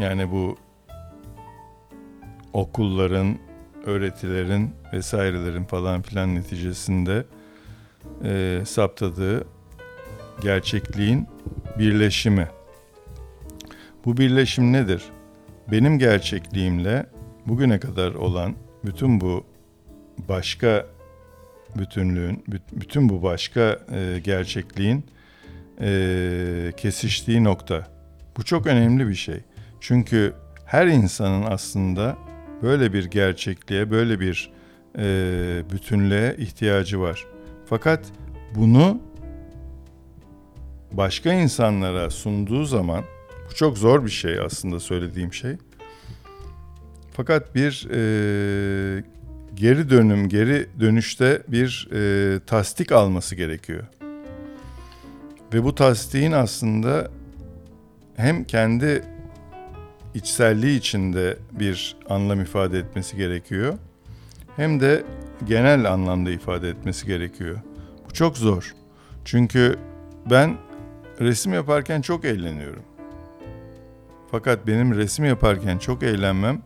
yani bu okulların, öğretilerin vesairelerin falan filan neticesinde e, saptadığı gerçekliğin birleşimi. Bu birleşim nedir? Benim gerçekliğimle bugüne kadar olan bütün bu başka bütünlüğün, bütün bu başka e, gerçekliğin e, kesiştiği nokta. Bu çok önemli bir şey. Çünkü her insanın aslında böyle bir gerçekliğe, böyle bir e, bütünlüğe ihtiyacı var. Fakat bunu başka insanlara sunduğu zaman bu çok zor bir şey aslında söylediğim şey. Fakat bir e, geri dönüm, geri dönüşte bir e, tasdik alması gerekiyor. Ve bu tasdiğin aslında hem kendi içselliği içinde bir anlam ifade etmesi gerekiyor. Hem de genel anlamda ifade etmesi gerekiyor. Bu çok zor. Çünkü ben resim yaparken çok eğleniyorum. Fakat benim resim yaparken çok eğlenmem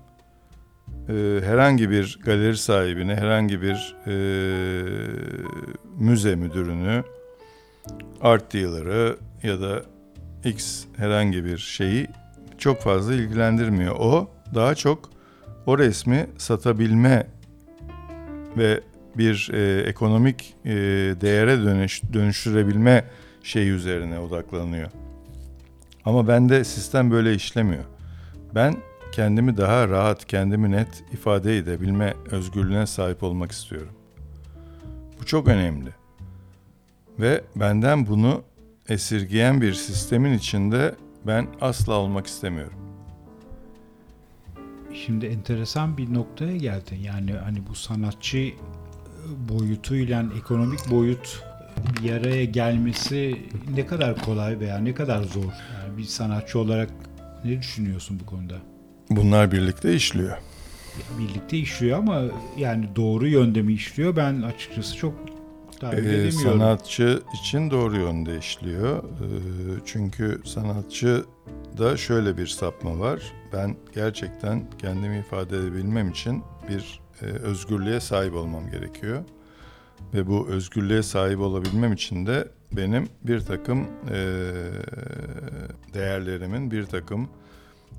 e, herhangi bir galeri sahibine, herhangi bir e, müze müdürünü, art dealer'ı ya da X herhangi bir şeyi çok fazla ilgilendirmiyor. O daha çok o resmi satabilme ve bir e, ekonomik e, değere dönüş, dönüştürebilme şey üzerine odaklanıyor. Ama bende sistem böyle işlemiyor. Ben kendimi daha rahat, kendimi net ifade edebilme özgürlüğüne sahip olmak istiyorum. Bu çok önemli. Ve benden bunu esirgeyen bir sistemin içinde ben asla olmak istemiyorum. Şimdi enteresan bir noktaya geldin. Yani hani bu sanatçı boyutuyla ekonomik boyut bir araya gelmesi ne kadar kolay veya ne kadar zor? Yani bir sanatçı olarak ne düşünüyorsun bu konuda? Bunlar birlikte işliyor. Birlikte işliyor ama yani doğru yönde mi işliyor? Ben açıkçası çok tahayyül Ee, edemiyorum. sanatçı için doğru yönde işliyor. Ee, çünkü sanatçı da şöyle bir sapma var. Ben gerçekten kendimi ifade edebilmem için bir e, özgürlüğe sahip olmam gerekiyor. Ve bu özgürlüğe sahip olabilmem için de benim bir takım e, değerlerimin, bir takım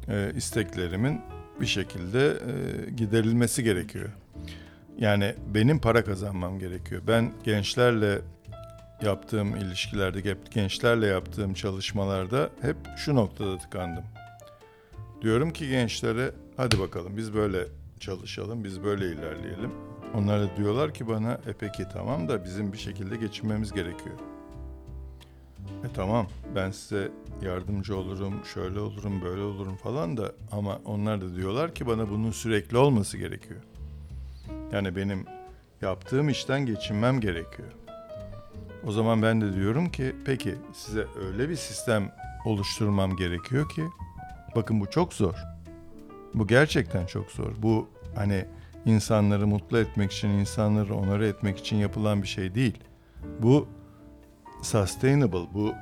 e, isteklerimin bir şekilde e, giderilmesi gerekiyor. Yani benim para kazanmam gerekiyor. Ben gençlerle yaptığım ilişkilerde, gençlerle yaptığım çalışmalarda hep şu noktada tıkandım. Diyorum ki gençlere hadi bakalım biz böyle çalışalım, biz böyle ilerleyelim. Onlar da diyorlar ki bana e peki tamam da bizim bir şekilde geçinmemiz gerekiyor. E tamam ben size yardımcı olurum, şöyle olurum, böyle olurum falan da ama onlar da diyorlar ki bana bunun sürekli olması gerekiyor. Yani benim yaptığım işten geçinmem gerekiyor. O zaman ben de diyorum ki peki size öyle bir sistem oluşturmam gerekiyor ki bakın bu çok zor. Bu gerçekten çok zor. Bu hani insanları mutlu etmek için, insanları onore etmek için yapılan bir şey değil. Bu sustainable, bu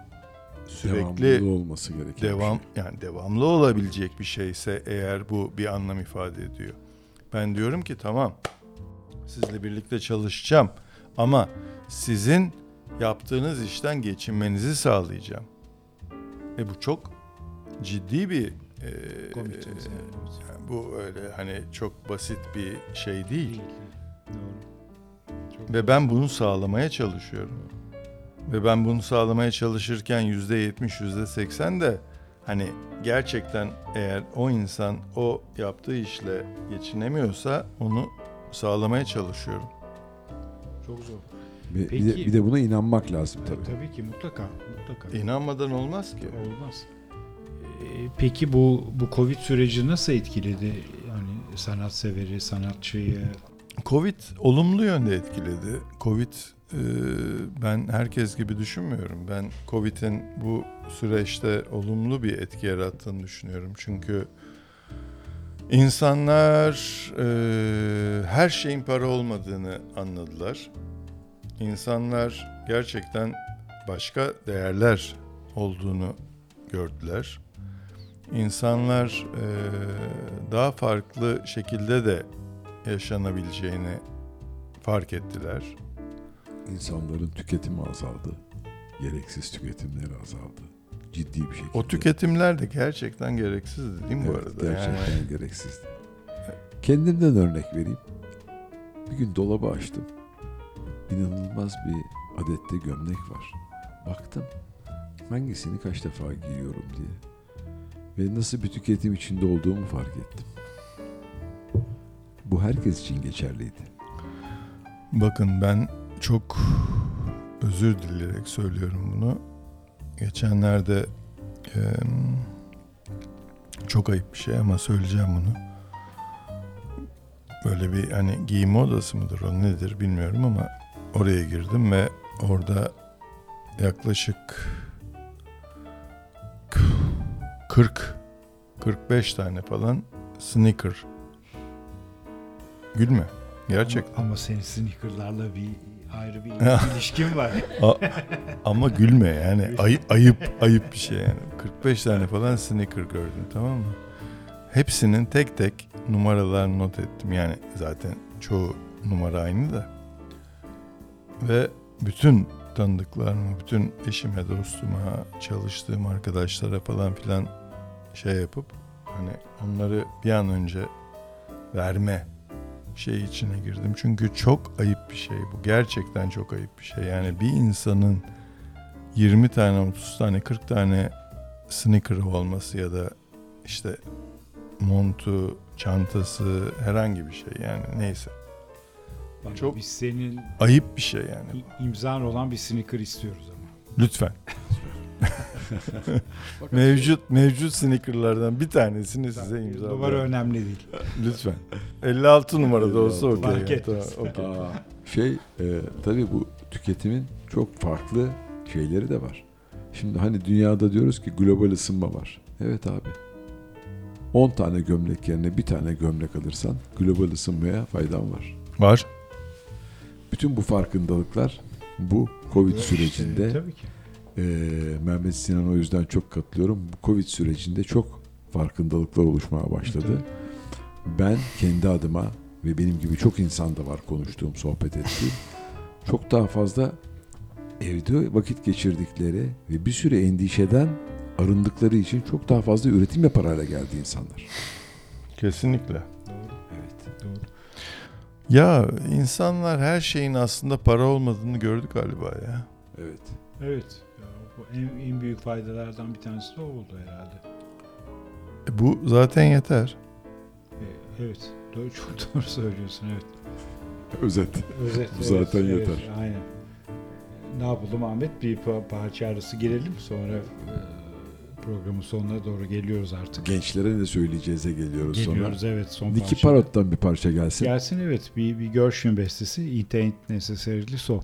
sürekli Devamlı olması gereken devam şey. yani devamlı olabilecek bir şeyse eğer bu bir anlam ifade ediyor. Ben diyorum ki tamam sizle birlikte çalışacağım ama sizin yaptığınız işten geçinmenizi sağlayacağım. E bu çok ciddi bir e, Komite e, yani bu öyle hani çok basit bir şey değil. Doğru. Ve ben bunu sağlamaya çalışıyorum. Ve ben bunu sağlamaya çalışırken yüzde yetmiş, yüzde seksen de hani gerçekten eğer o insan o yaptığı işle geçinemiyorsa onu sağlamaya çalışıyorum. Çok zor. Bir, bir de, Peki- bir de buna inanmak lazım tabii. Tabii ki mutlaka. Mutlaka. İnanmadan olmaz ki. Olmaz. Ee, Peki bu bu Covid süreci nasıl etkiledi? Yani sanatseveri, sanatçıyı. Covid olumlu yönde etkiledi. Covid ben herkes gibi düşünmüyorum. Ben Covid'in bu süreçte olumlu bir etki yarattığını düşünüyorum. Çünkü insanlar e, her şeyin para olmadığını anladılar. İnsanlar gerçekten başka değerler olduğunu gördüler. İnsanlar e, daha farklı şekilde de yaşanabileceğini fark ettiler. İnsanların tüketimi azaldı. Gereksiz tüketimleri azaldı. Ciddi bir şekilde. O tüketimler de gerçekten gereksizdi değil mi bu Evet, arada? Gerçekten Yani gereksizdi. Kendimden örnek vereyim. Bir gün dolabı açtım. İnanılmaz bir adette gömlek var. Baktım hangisini kaç defa giyiyorum diye. Ve nasıl bir tüketim içinde olduğumu fark ettim. Bu herkes için geçerliydi. bakın ben çok özür dileyerek söylüyorum bunu. Geçenlerde e, çok ayıp bir şey ama söyleyeceğim bunu. Böyle bir hani giyinme odası mıdır o nedir bilmiyorum ama oraya girdim ve orada yaklaşık 40 45 tane falan sneaker. Gülme. Gerçekten. Ama, ama senin sneakerlarla bir ayrı bir ilişkin var. A- ama gülme yani Ay- ayıp ayıp bir şey yani. 45 tane falan sneaker gördüm tamam mı? Hepsinin tek tek numaralarını not ettim. Yani zaten çoğu numara aynı da. Ve bütün tanıdıklarıma, bütün eşime, dostuma, çalıştığım arkadaşlara falan filan şey yapıp hani onları bir an önce verme şey içine girdim. Çünkü çok ayıp bir şey bu. Gerçekten çok ayıp bir şey. Yani bir insanın 20 tane, 30 tane, 40 tane sneaker olması ya da işte montu, çantası, herhangi bir şey yani neyse. Bak, Çok- Biz senin Ayıp bir şey yani. i- imzan olan bir sneaker istiyoruz ama. Lütfen. Mevcut mevcut sneakerlardan bir tanesini size imza Numara önemli değil. Lütfen. 56 numarada olsa 56. okey. Fark yani. etmez. Tamam, okey. Aa, şey e, tabii bu tüketimin çok farklı şeyleri de var. Şimdi hani dünyada diyoruz ki global ısınma var. Evet abi. 10 tane gömlek yerine bir tane gömlek alırsan global ısınmaya faydan var. Var. Bütün bu farkındalıklar bu Covid sürecinde Tabii ki. e, Mehmet Sinan o yüzden çok katılıyorum. Bu Covid sürecinde çok farkındalıklar oluşmaya başladı. Ben kendi adıma ve benim gibi çok insan da var konuştuğum, sohbet ettiğim. Çok daha fazla evde vakit geçirdikleri ve bir süre endişeden arındıkları için çok daha fazla üretim yapar hale geldi insanlar. Kesinlikle. Doğru. Evet. Doğru. Ya insanlar her şeyin aslında para olmadığını gördü galiba ya. Evet. Evet. En, en büyük faydalardan bir tanesi de o oldu herhalde. E bu zaten yeter. E, evet. Doğru, çok doğru söylüyorsun. Evet. Özet. Özet. Bu zaten evet, yeter. aynen. Ne yapalım Ahmet? Bir pa- parça arası girelim. Sonra e, programın sonuna doğru geliyoruz artık. Gençlere ne söyleyeceğize geliyoruz, Geliyoruz sonra. evet son Nicky parça. Parrot'tan bir parça gelsin. Gelsin evet. Bir, bir Gershwin bestesi. It Ain't Necessarily So.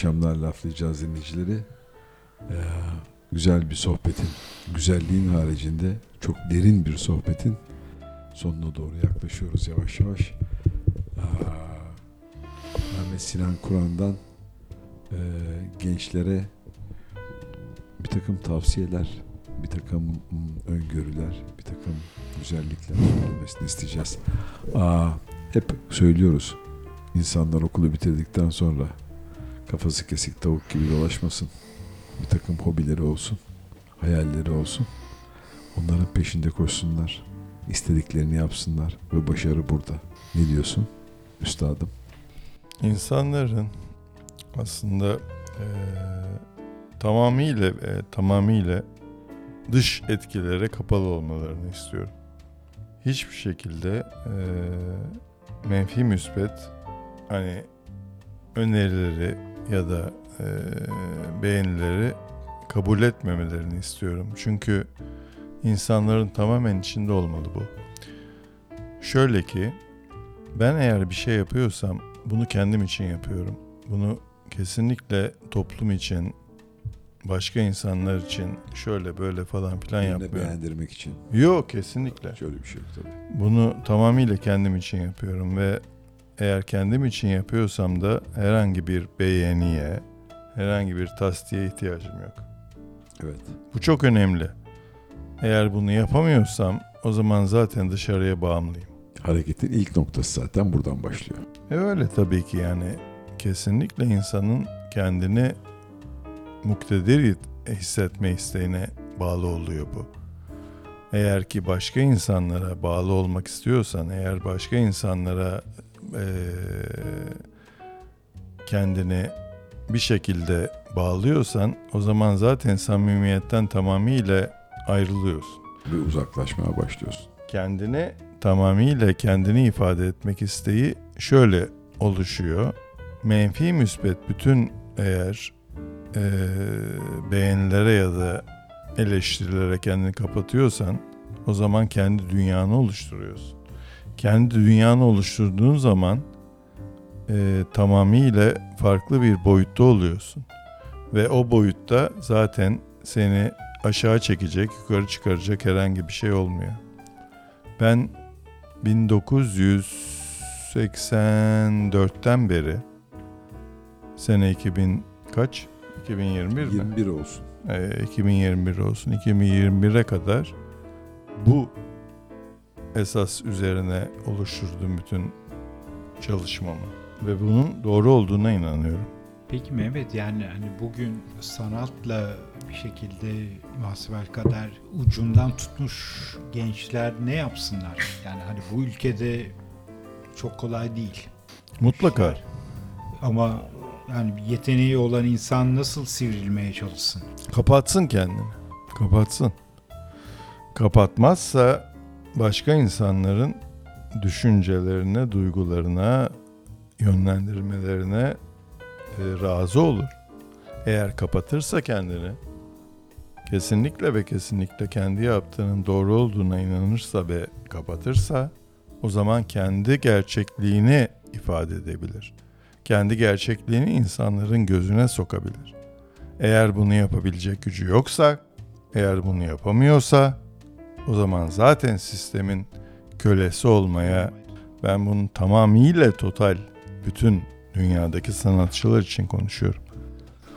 Akşamlar laflayacağız dinleyicileri. Ee, güzel bir sohbetin, güzelliğin haricinde çok derin bir sohbetin sonuna doğru yaklaşıyoruz yavaş yavaş. Ee, Mehmet Sinan Kur'an'dan e, gençlere bir takım tavsiyeler, bir takım öngörüler, bir takım güzellikler verilmesini isteyeceğiz. Aa, hep söylüyoruz. İnsanlar okulu bitirdikten sonra kafası kesik tavuk gibi dolaşmasın. Bir takım hobileri olsun, hayalleri olsun. Onların peşinde koşsunlar. istediklerini yapsınlar ve başarı burada. Ne diyorsun üstadım? İnsanların aslında eee, tamamıyla e, tamamıyla dış etkilere kapalı olmalarını istiyorum. Hiçbir şekilde eee, menfi müspet hani önerileri ya da eee, beğenileri kabul etmemelerini istiyorum. Çünkü insanların tamamen içinde olmalı bu. Şöyle ki ben eğer bir şey yapıyorsam bunu kendim için yapıyorum. Bunu kesinlikle toplum için, başka insanlar için şöyle böyle falan filan Birine yapmıyorum. beğendirmek için. Yok kesinlikle. Şöyle bir şey yok tabii. Bunu tamamıyla kendim için yapıyorum ve eğer kendim için yapıyorsam da herhangi bir beğeniye, herhangi bir tasdiye ihtiyacım yok. Evet. Bu çok önemli. Eğer bunu yapamıyorsam o zaman zaten dışarıya bağımlıyım. Hareketin ilk noktası zaten buradan başlıyor. E öyle tabii ki yani kesinlikle insanın kendini muktedir hissetme isteğine bağlı oluyor bu. Eğer ki başka insanlara bağlı olmak istiyorsan, eğer başka insanlara eee, kendini bir şekilde bağlıyorsan o zaman zaten samimiyetten tamamıyla ayrılıyorsun Ve uzaklaşmaya başlıyorsun. kendini tamamıyla kendini ifade etmek isteği şöyle oluşuyor. Menfi müspet bütün eğer eee, beğenilere ya da eleştirilere kendini kapatıyorsan o zaman kendi dünyanı oluşturuyorsun. Kendi dünyanı oluşturduğun zaman eee, tamamıyla farklı bir boyutta oluyorsun. Ve o boyutta zaten seni aşağı çekecek, yukarı çıkaracak herhangi bir şey olmuyor. Ben 1984'ten beri sene 2000 kaç? 2021 mi? 21 olsun. Ee, 2021 olsun. 2021'e kadar bu esas üzerine oluşturdum bütün çalışmamı. Ve bunun doğru olduğuna inanıyorum. Peki Mehmet yani hani bugün sanatla bir şekilde mahsebel kadar ucundan tutmuş gençler ne yapsınlar? Yani hani bu ülkede çok kolay değil. Mutlaka. Ama yani yeteneği olan insan nasıl sivrilmeye çalışsın? Kapatsın kendini. Kapatsın. Kapatmazsa başka insanların düşüncelerine, duygularına, yönlendirmelerine e, razı olur. Eğer kapatırsa kendini, kesinlikle ve kesinlikle kendi yaptığının doğru olduğuna inanırsa ve kapatırsa, o zaman kendi gerçekliğini ifade edebilir. Kendi gerçekliğini insanların gözüne sokabilir. Eğer bunu yapabilecek gücü yoksa, eğer bunu yapamıyorsa o zaman zaten sistemin kölesi olmaya ben bunu tamamıyla total bütün dünyadaki sanatçılar için konuşuyorum.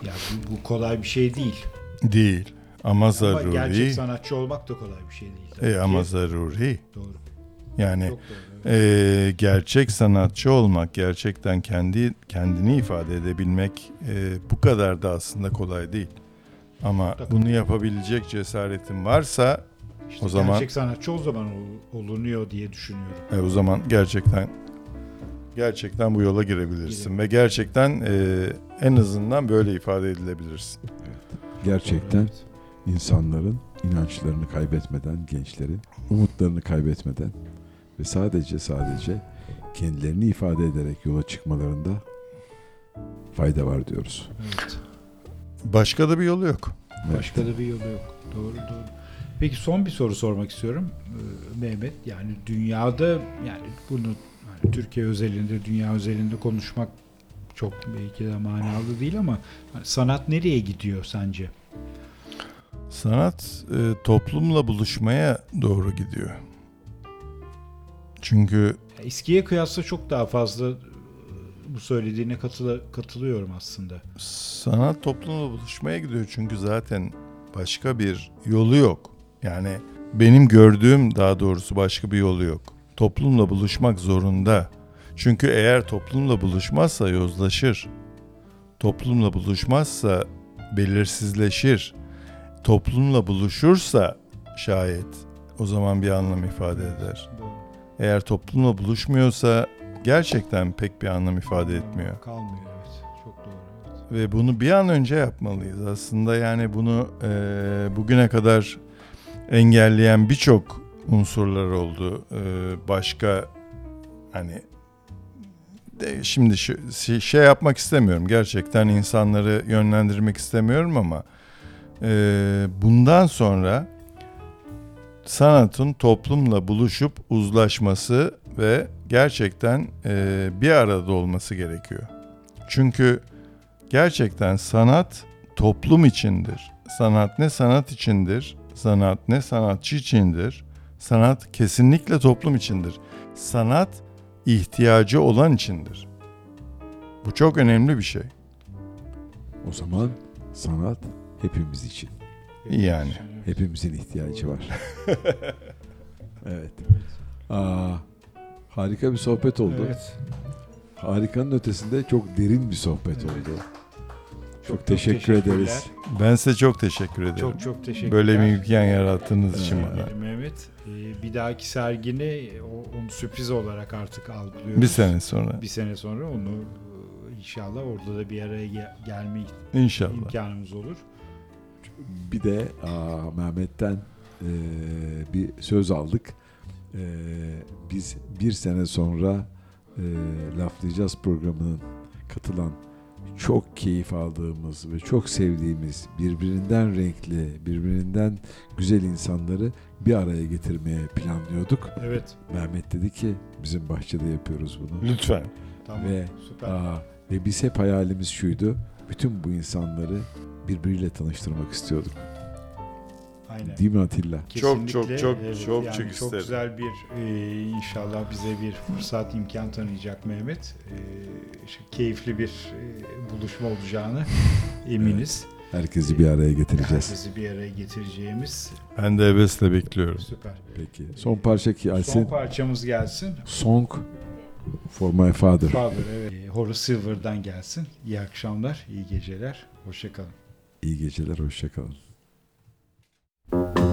Ya bu, bu kolay bir şey değil. Değil ama Ama zaruri. gerçek sanatçı olmak da kolay bir şey değil. E, ama ki. zaruri. Doğru. Yani doğru. evet. e, gerçek sanatçı olmak, gerçekten kendi kendini ifade edebilmek e, bu kadar da aslında kolay değil. Ama Tabii. bunu yapabilecek cesaretin varsa İşte o zaman- gerçek sanatçı o zaman ol- olunuyor diye düşünüyorum. E, o zaman gerçekten gerçekten bu yola girebilirsin Girelim. ve gerçekten e, en azından böyle ifade edilebilirsin. Gerçekten Evet. insanların inançlarını kaybetmeden, gençlerin umutlarını kaybetmeden ve ve sadece sadece kendilerini ifade ederek yola çıkmalarında fayda var diyoruz. Evet. Başka da bir yolu yok. Evet. Başka da bir yolu yok. Doğru doğru. Peki son bir soru sormak istiyorum Ee, Mehmet. Yani dünyada yani bunu yani Türkiye özelinde, dünya özelinde konuşmak çok belki de manalı değil ama hani sanat nereye gidiyor sence? Sanat e, toplumla buluşmaya doğru gidiyor. Çünkü Eskiye kıyasla çok daha fazla e, bu söylediğine katıla, katılıyorum aslında. sanat toplumla buluşmaya gidiyor çünkü zaten başka bir yolu yok. Yani benim gördüğüm daha doğrusu başka bir yolu yok. Toplumla buluşmak zorunda. Çünkü eğer toplumla buluşmazsa yozlaşır. Toplumla buluşmazsa belirsizleşir. Toplumla buluşursa şayet o zaman bir anlam ifade eder. Eğer toplumla buluşmuyorsa gerçekten pek bir anlam ifade etmiyor. Kalmıyor evet. Çok doğru. Evet. Ve bunu bir an önce yapmalıyız. Aslında yani bunu e, bugüne kadar engelleyen birçok unsurlar oldu. E, başka hani şimdi şey- şey yapmak istemiyorum. Gerçekten insanları yönlendirmek istemiyorum ama e, bundan sonra sanatın toplumla buluşup uzlaşması ve gerçekten e, bir arada olması gerekiyor. Çünkü gerçekten sanat toplum içindir. Sanat ne sanat içindir, sanat ne sanatçı içindir. Sanat kesinlikle toplum içindir. Sanat ihtiyacı olan içindir. Bu çok önemli bir şey. O zaman sanat hepimiz için. Yani. Hepimizin ihtiyacı var. evet. Aa, harika bir sohbet oldu. Evet. Harikanın ötesinde çok derin bir sohbet Evet. oldu. Çok, çok teşekkür ederiz. Ben size çok teşekkür ederim. Çok çok teşekkürler. Böyle bir imkan yarattığınız için Evet. bana. Mehmet. Ee, bir dahaki sergini o- onu sürpriz olarak artık algılıyoruz. Bir sene sonra. Bir sene sonra onu e, inşallah orada da bir araya ge- gelme İnşallah. imkanımız olur. Bir de aa, Mehmet'ten eee, bir söz aldık. Eee, biz bir sene sonra eee, Laflayacağız programının katılan çok keyif aldığımız ve çok sevdiğimiz birbirinden renkli, birbirinden güzel insanları bir araya getirmeye planlıyorduk. Evet. Mehmet dedi ki bizim bahçede yapıyoruz bunu. Lütfen. Tamam. Ve Süper. Aa, ve biz hep hayalimiz şuydu. Bütün bu insanları birbiriyle tanıştırmak istiyorduk. Aynen. Değil mi Atilla? Çok, çok, Kesinlikle, çok, evet, çok, yani çok çok isterim. güzel bir e, inşallah bize bir fırsat imkan tanıyacak Mehmet. E, şu keyifli bir e, buluşma olacağını eminiz. Herkesi bir araya getireceğiz. Herkesi bir araya getireceğimiz Ben de hevesle bekliyorum. süper. Peki. Son parça Son gelsin. parçamız gelsin. Song for my father. Father, evet. E, Horace Silver'dan gelsin. İyi akşamlar, iyi geceler. Hoşçakalın. İyi geceler, hoşçakalın. Thank